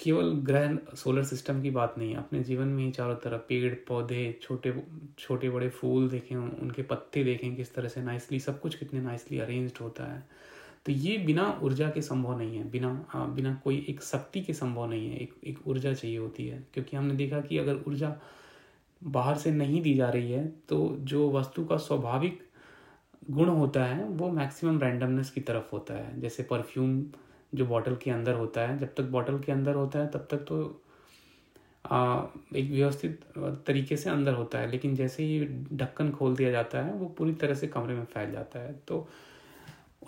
केवल ग्रह सोलर सिस्टम की बात नहीं, अपने जीवन में ही चारों तरफ़ पेड़, पौधे, छोटे छोटे बड़े फूल देखें, उनके पत्ते देखें, किस तरह से नाइसली सब कुछ कितने नाइसली अरेंज्ड होता है। तो ये बिना ऊर्जा के संभव नहीं है, बिना बिना कोई एक शक्ति के संभव नहीं है, एक एक ऊर्जा चाहिए होती है। क्योंकि हमने देखा कि अगर ऊर्जा बाहर से नहीं दी जा रही है तो जो वस्तु का स्वाभाविक गुण होता है वो मैक्सिमम रैंडमनेस की तरफ़ होता है। जैसे परफ्यूम जो बॉटल के अंदर होता है जब तक बॉटल के अंदर होता है तब तक तो आ, एक व्यवस्थित तरीके से अंदर होता है। लेकिन जैसे ही ढक्कन खोल दिया जाता है वो पूरी तरह से कमरे में फैल जाता है। तो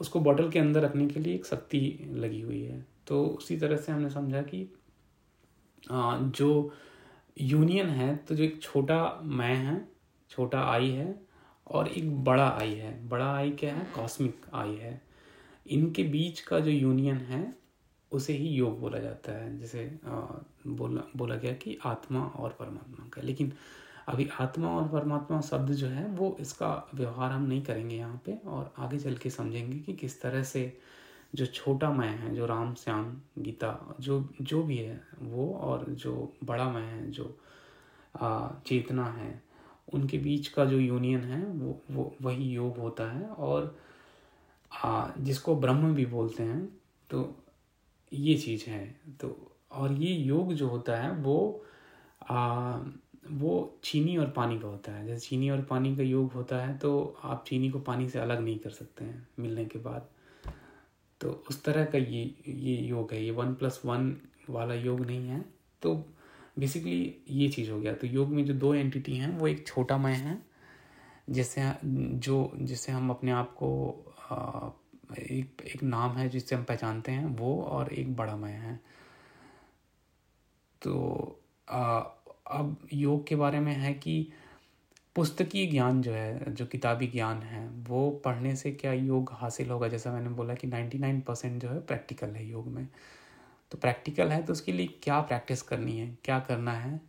उसको बॉटल के अंदर रखने के लिए एक शक्ति लगी हुई है। तो उसी तरह से हमने समझा कि आ, जो यूनियन है तो जो एक छोटा मैं है छोटा आई है और एक बड़ा आई है। बड़ा आई क्या है? कॉस्मिक आई है। इनके बीच का जो यूनियन है, उसे ही योग बोला जाता है। जैसे बोला बोला गया कि आत्मा और परमात्मा का। लेकिन अभी आत्मा और परमात्मा शब्द जो है, वो इसका व्यवहार हम नहीं करेंगे यहाँ पे और आगे चल के समझेंगे कि किस तरह से जो छोटा मैं है, जो राम, श्याम, गीता, जो जो भी है वो और जो बड़ा मैं है, जो चेतना है उनके बीच का जो यूनियन है वो वो वही योग होता है और आ, जिसको ब्रह्म भी बोलते हैं तो ये चीज़ है। तो और ये योग जो होता है वो आ, वो चीनी और पानी का होता है। जैसे चीनी और पानी का योग होता है तो आप चीनी को पानी से अलग नहीं कर सकते हैं मिलने के बाद। तो उस तरह का ये ये योग है। ये वन प्लस वन वाला योग नहीं है। तो बेसिकली ये चीज़ हो गया। तो योग में जो दो एंटिटी हैं वो एक छोटा मैं है जिससे जो जिससे हम अपने आप को एक एक नाम है जिससे हम पहचानते हैं वो और एक बड़ा मैं है। तो आ, अब योग के बारे में है कि पुस्तकीय ज्ञान जो है जो किताबी ज्ञान है वो पढ़ने से क्या योग हासिल होगा? जैसा मैंने बोला कि 99 परसेंट जो है प्रैक्टिकल है योग में। तो प्रैक्टिकल है तो उसके लिए क्या प्रैक्टिस करनी है, क्या करना है?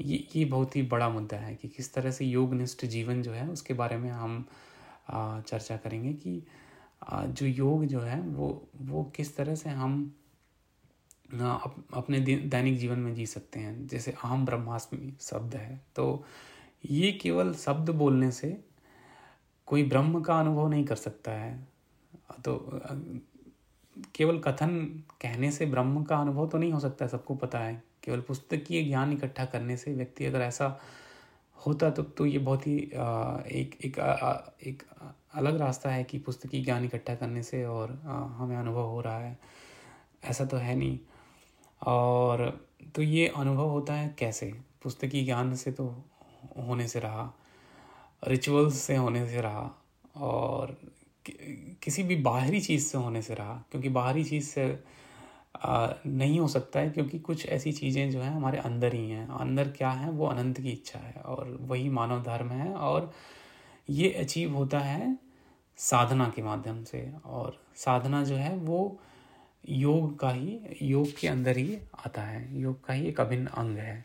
ये ये बहुत ही बड़ा मुद्दा है कि किस तरह से योगनिष्ठ जीवन जो है, उसके बारे में हम चर्चा करेंगे कि जो योग जो है, वो वो किस तरह से हम अपने दैनिक जीवन में जी सकते हैं। जैसे अहम ब्रह्मास्मि शब्द है तो ये केवल शब्द बोलने से कोई ब्रह्म का अनुभव नहीं कर सकता है। तो केवल कथन कहने से ब्रह्म का अनुभव तो नहीं हो सकता सबको पता है। केवल पुस्तकीय ज्ञान इकट्ठा करने से व्यक्ति अगर ऐसा होता तो तो ये बहुत ही एक एक एक अलग रास्ता है कि पुस्तकीय ज्ञान इकट्ठा करने से और हमें अनुभव हो रहा है। ऐसा तो है नहीं। और तो ये अनुभव होता है कैसे? पुस्तकीय ज्ञान से तो होने से रहा, रिचुअल्स से होने से रहा और किसी भी बाहरी चीज़ से होने से रहा क्योंकि बाहरी चीज़ से आ, नहीं हो सकता है क्योंकि कुछ ऐसी चीज़ें जो हैं हमारे अंदर ही हैं। अंदर क्या है वो अनंत की इच्छा है और वही मानव धर्म है और ये अचीव होता है साधना के माध्यम से। और साधना जो है वो योग का ही योग के अंदर ही आता है। योग का ही एक अभिन्न अंग है।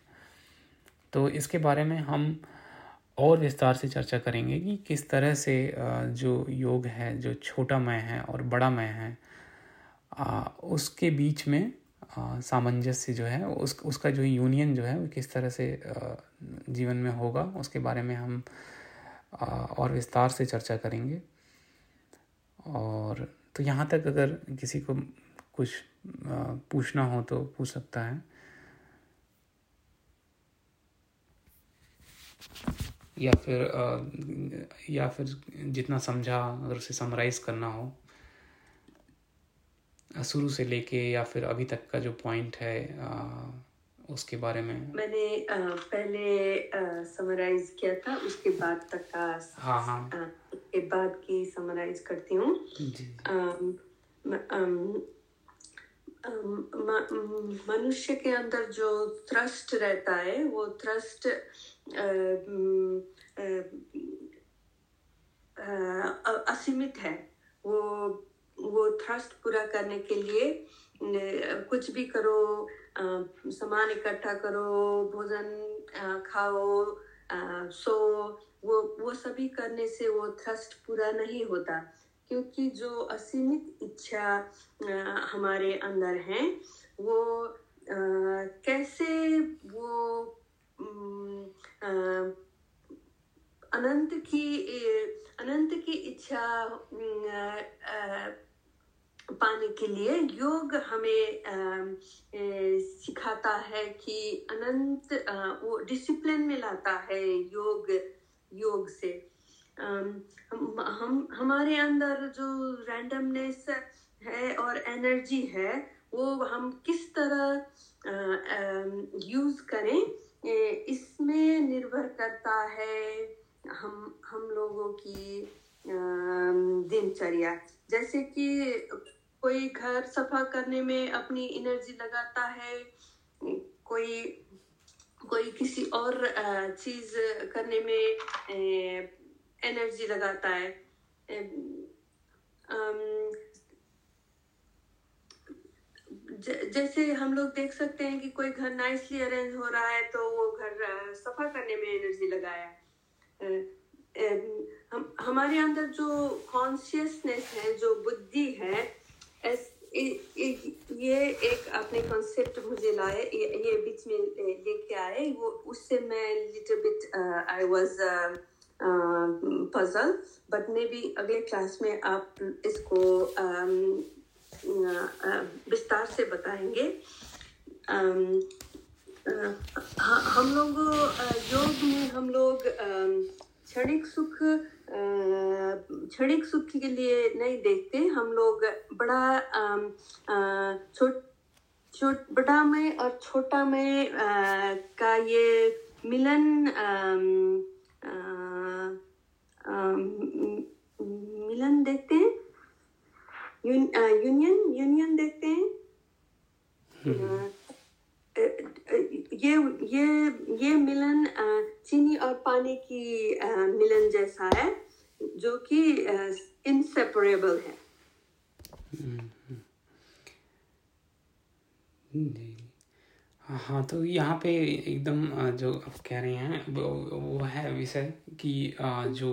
तो इसके बारे में हम और विस्तार से चर्चा करेंगे कि किस तरह से जो योग है, जो छोटा मैं है और बड़ा मैं है उसके बीच में सामंजस्य जो है, उस, उसका जो यूनियन जो है, वो किस तरह से जीवन में होगा, उसके बारे में हम और विस्तार से चर्चा करेंगे। और तो यहाँ तक अगर किसी को कुछ पूछना हो तो पूछ सकता है। या फिर या फिर जितना समझा अगर उसे समराइज करना हो शुरू से लेके या फिर अभी तक का जो पॉइंट है उसके बारे में। मैंने आ, पहले समराइज किया था उसके बाद तक का हाँ हाँ। उसके बाद की समराइज करती हूँ। मनुष्य के अंदर जो थ्रस्ट रहता है वो थ्रस्ट असीमित है। वो वो थ्रस्ट पूरा करने के लिए कुछ भी करो सामान इकट्ठा करो, भोजन खाओ सो, वो वो सभी करने से वो थ्रस्ट पूरा नहीं होता। क्योंकि जो असीमित इच्छा हमारे अंदर है, वो कैसे वो अनंत की अनंत की इच्छा पाने के लिए योग हमें सिखाता है कि अनंत वो डिसिप्लिन में लाता है योग योग से। हम हम, हमारे अंदर जो रैंडमनेस है और एनर्जी है, वो हम किस तरह यूज़ करें इसमें निर्भर करता है हम हम लोगों की दिनचर्या। जैसे कि कोई घर सफ़ा करने में अपनी एनर्जी लगाता है, कोई कोई किसी और चीज़ करने में एनर्जी लगाता है। जैसे हम लोग देख सकते हैं कि कोई घर नाइसली अरेंज हो रहा है तो वो घर सफ़ा करने में एनर्जी लगाया हम हमारे अंदर जो कॉन्शियसनेस है जो बुद्धि है एस, ए, ए, ये एक आपने कॉन्सेप्ट मुझे लाए ये, बीच में लेके आए वो उससे मैं little bit I was puzzle but maybe अगले क्लास में आप इसको um, विस्तार से बताएँगे। हम लोग योग में हम लोग क्षणिक सुख क्षणिक सुख के लिए नहीं देखते। हम लोग बड़ा छोट छोट, बड़ा में और छोटा में का ये मिलन मिलन देखते हैं। यूनियन यूनियन देखते हैं? हम्म। ये ये ये मिलन चीनी और पानी की मिलन जैसा है जो कि इनसेपरेबल है। हाँ तो यहाँ पे एकदम जो आप कह रहे हैं वो, वो है विषय कि जो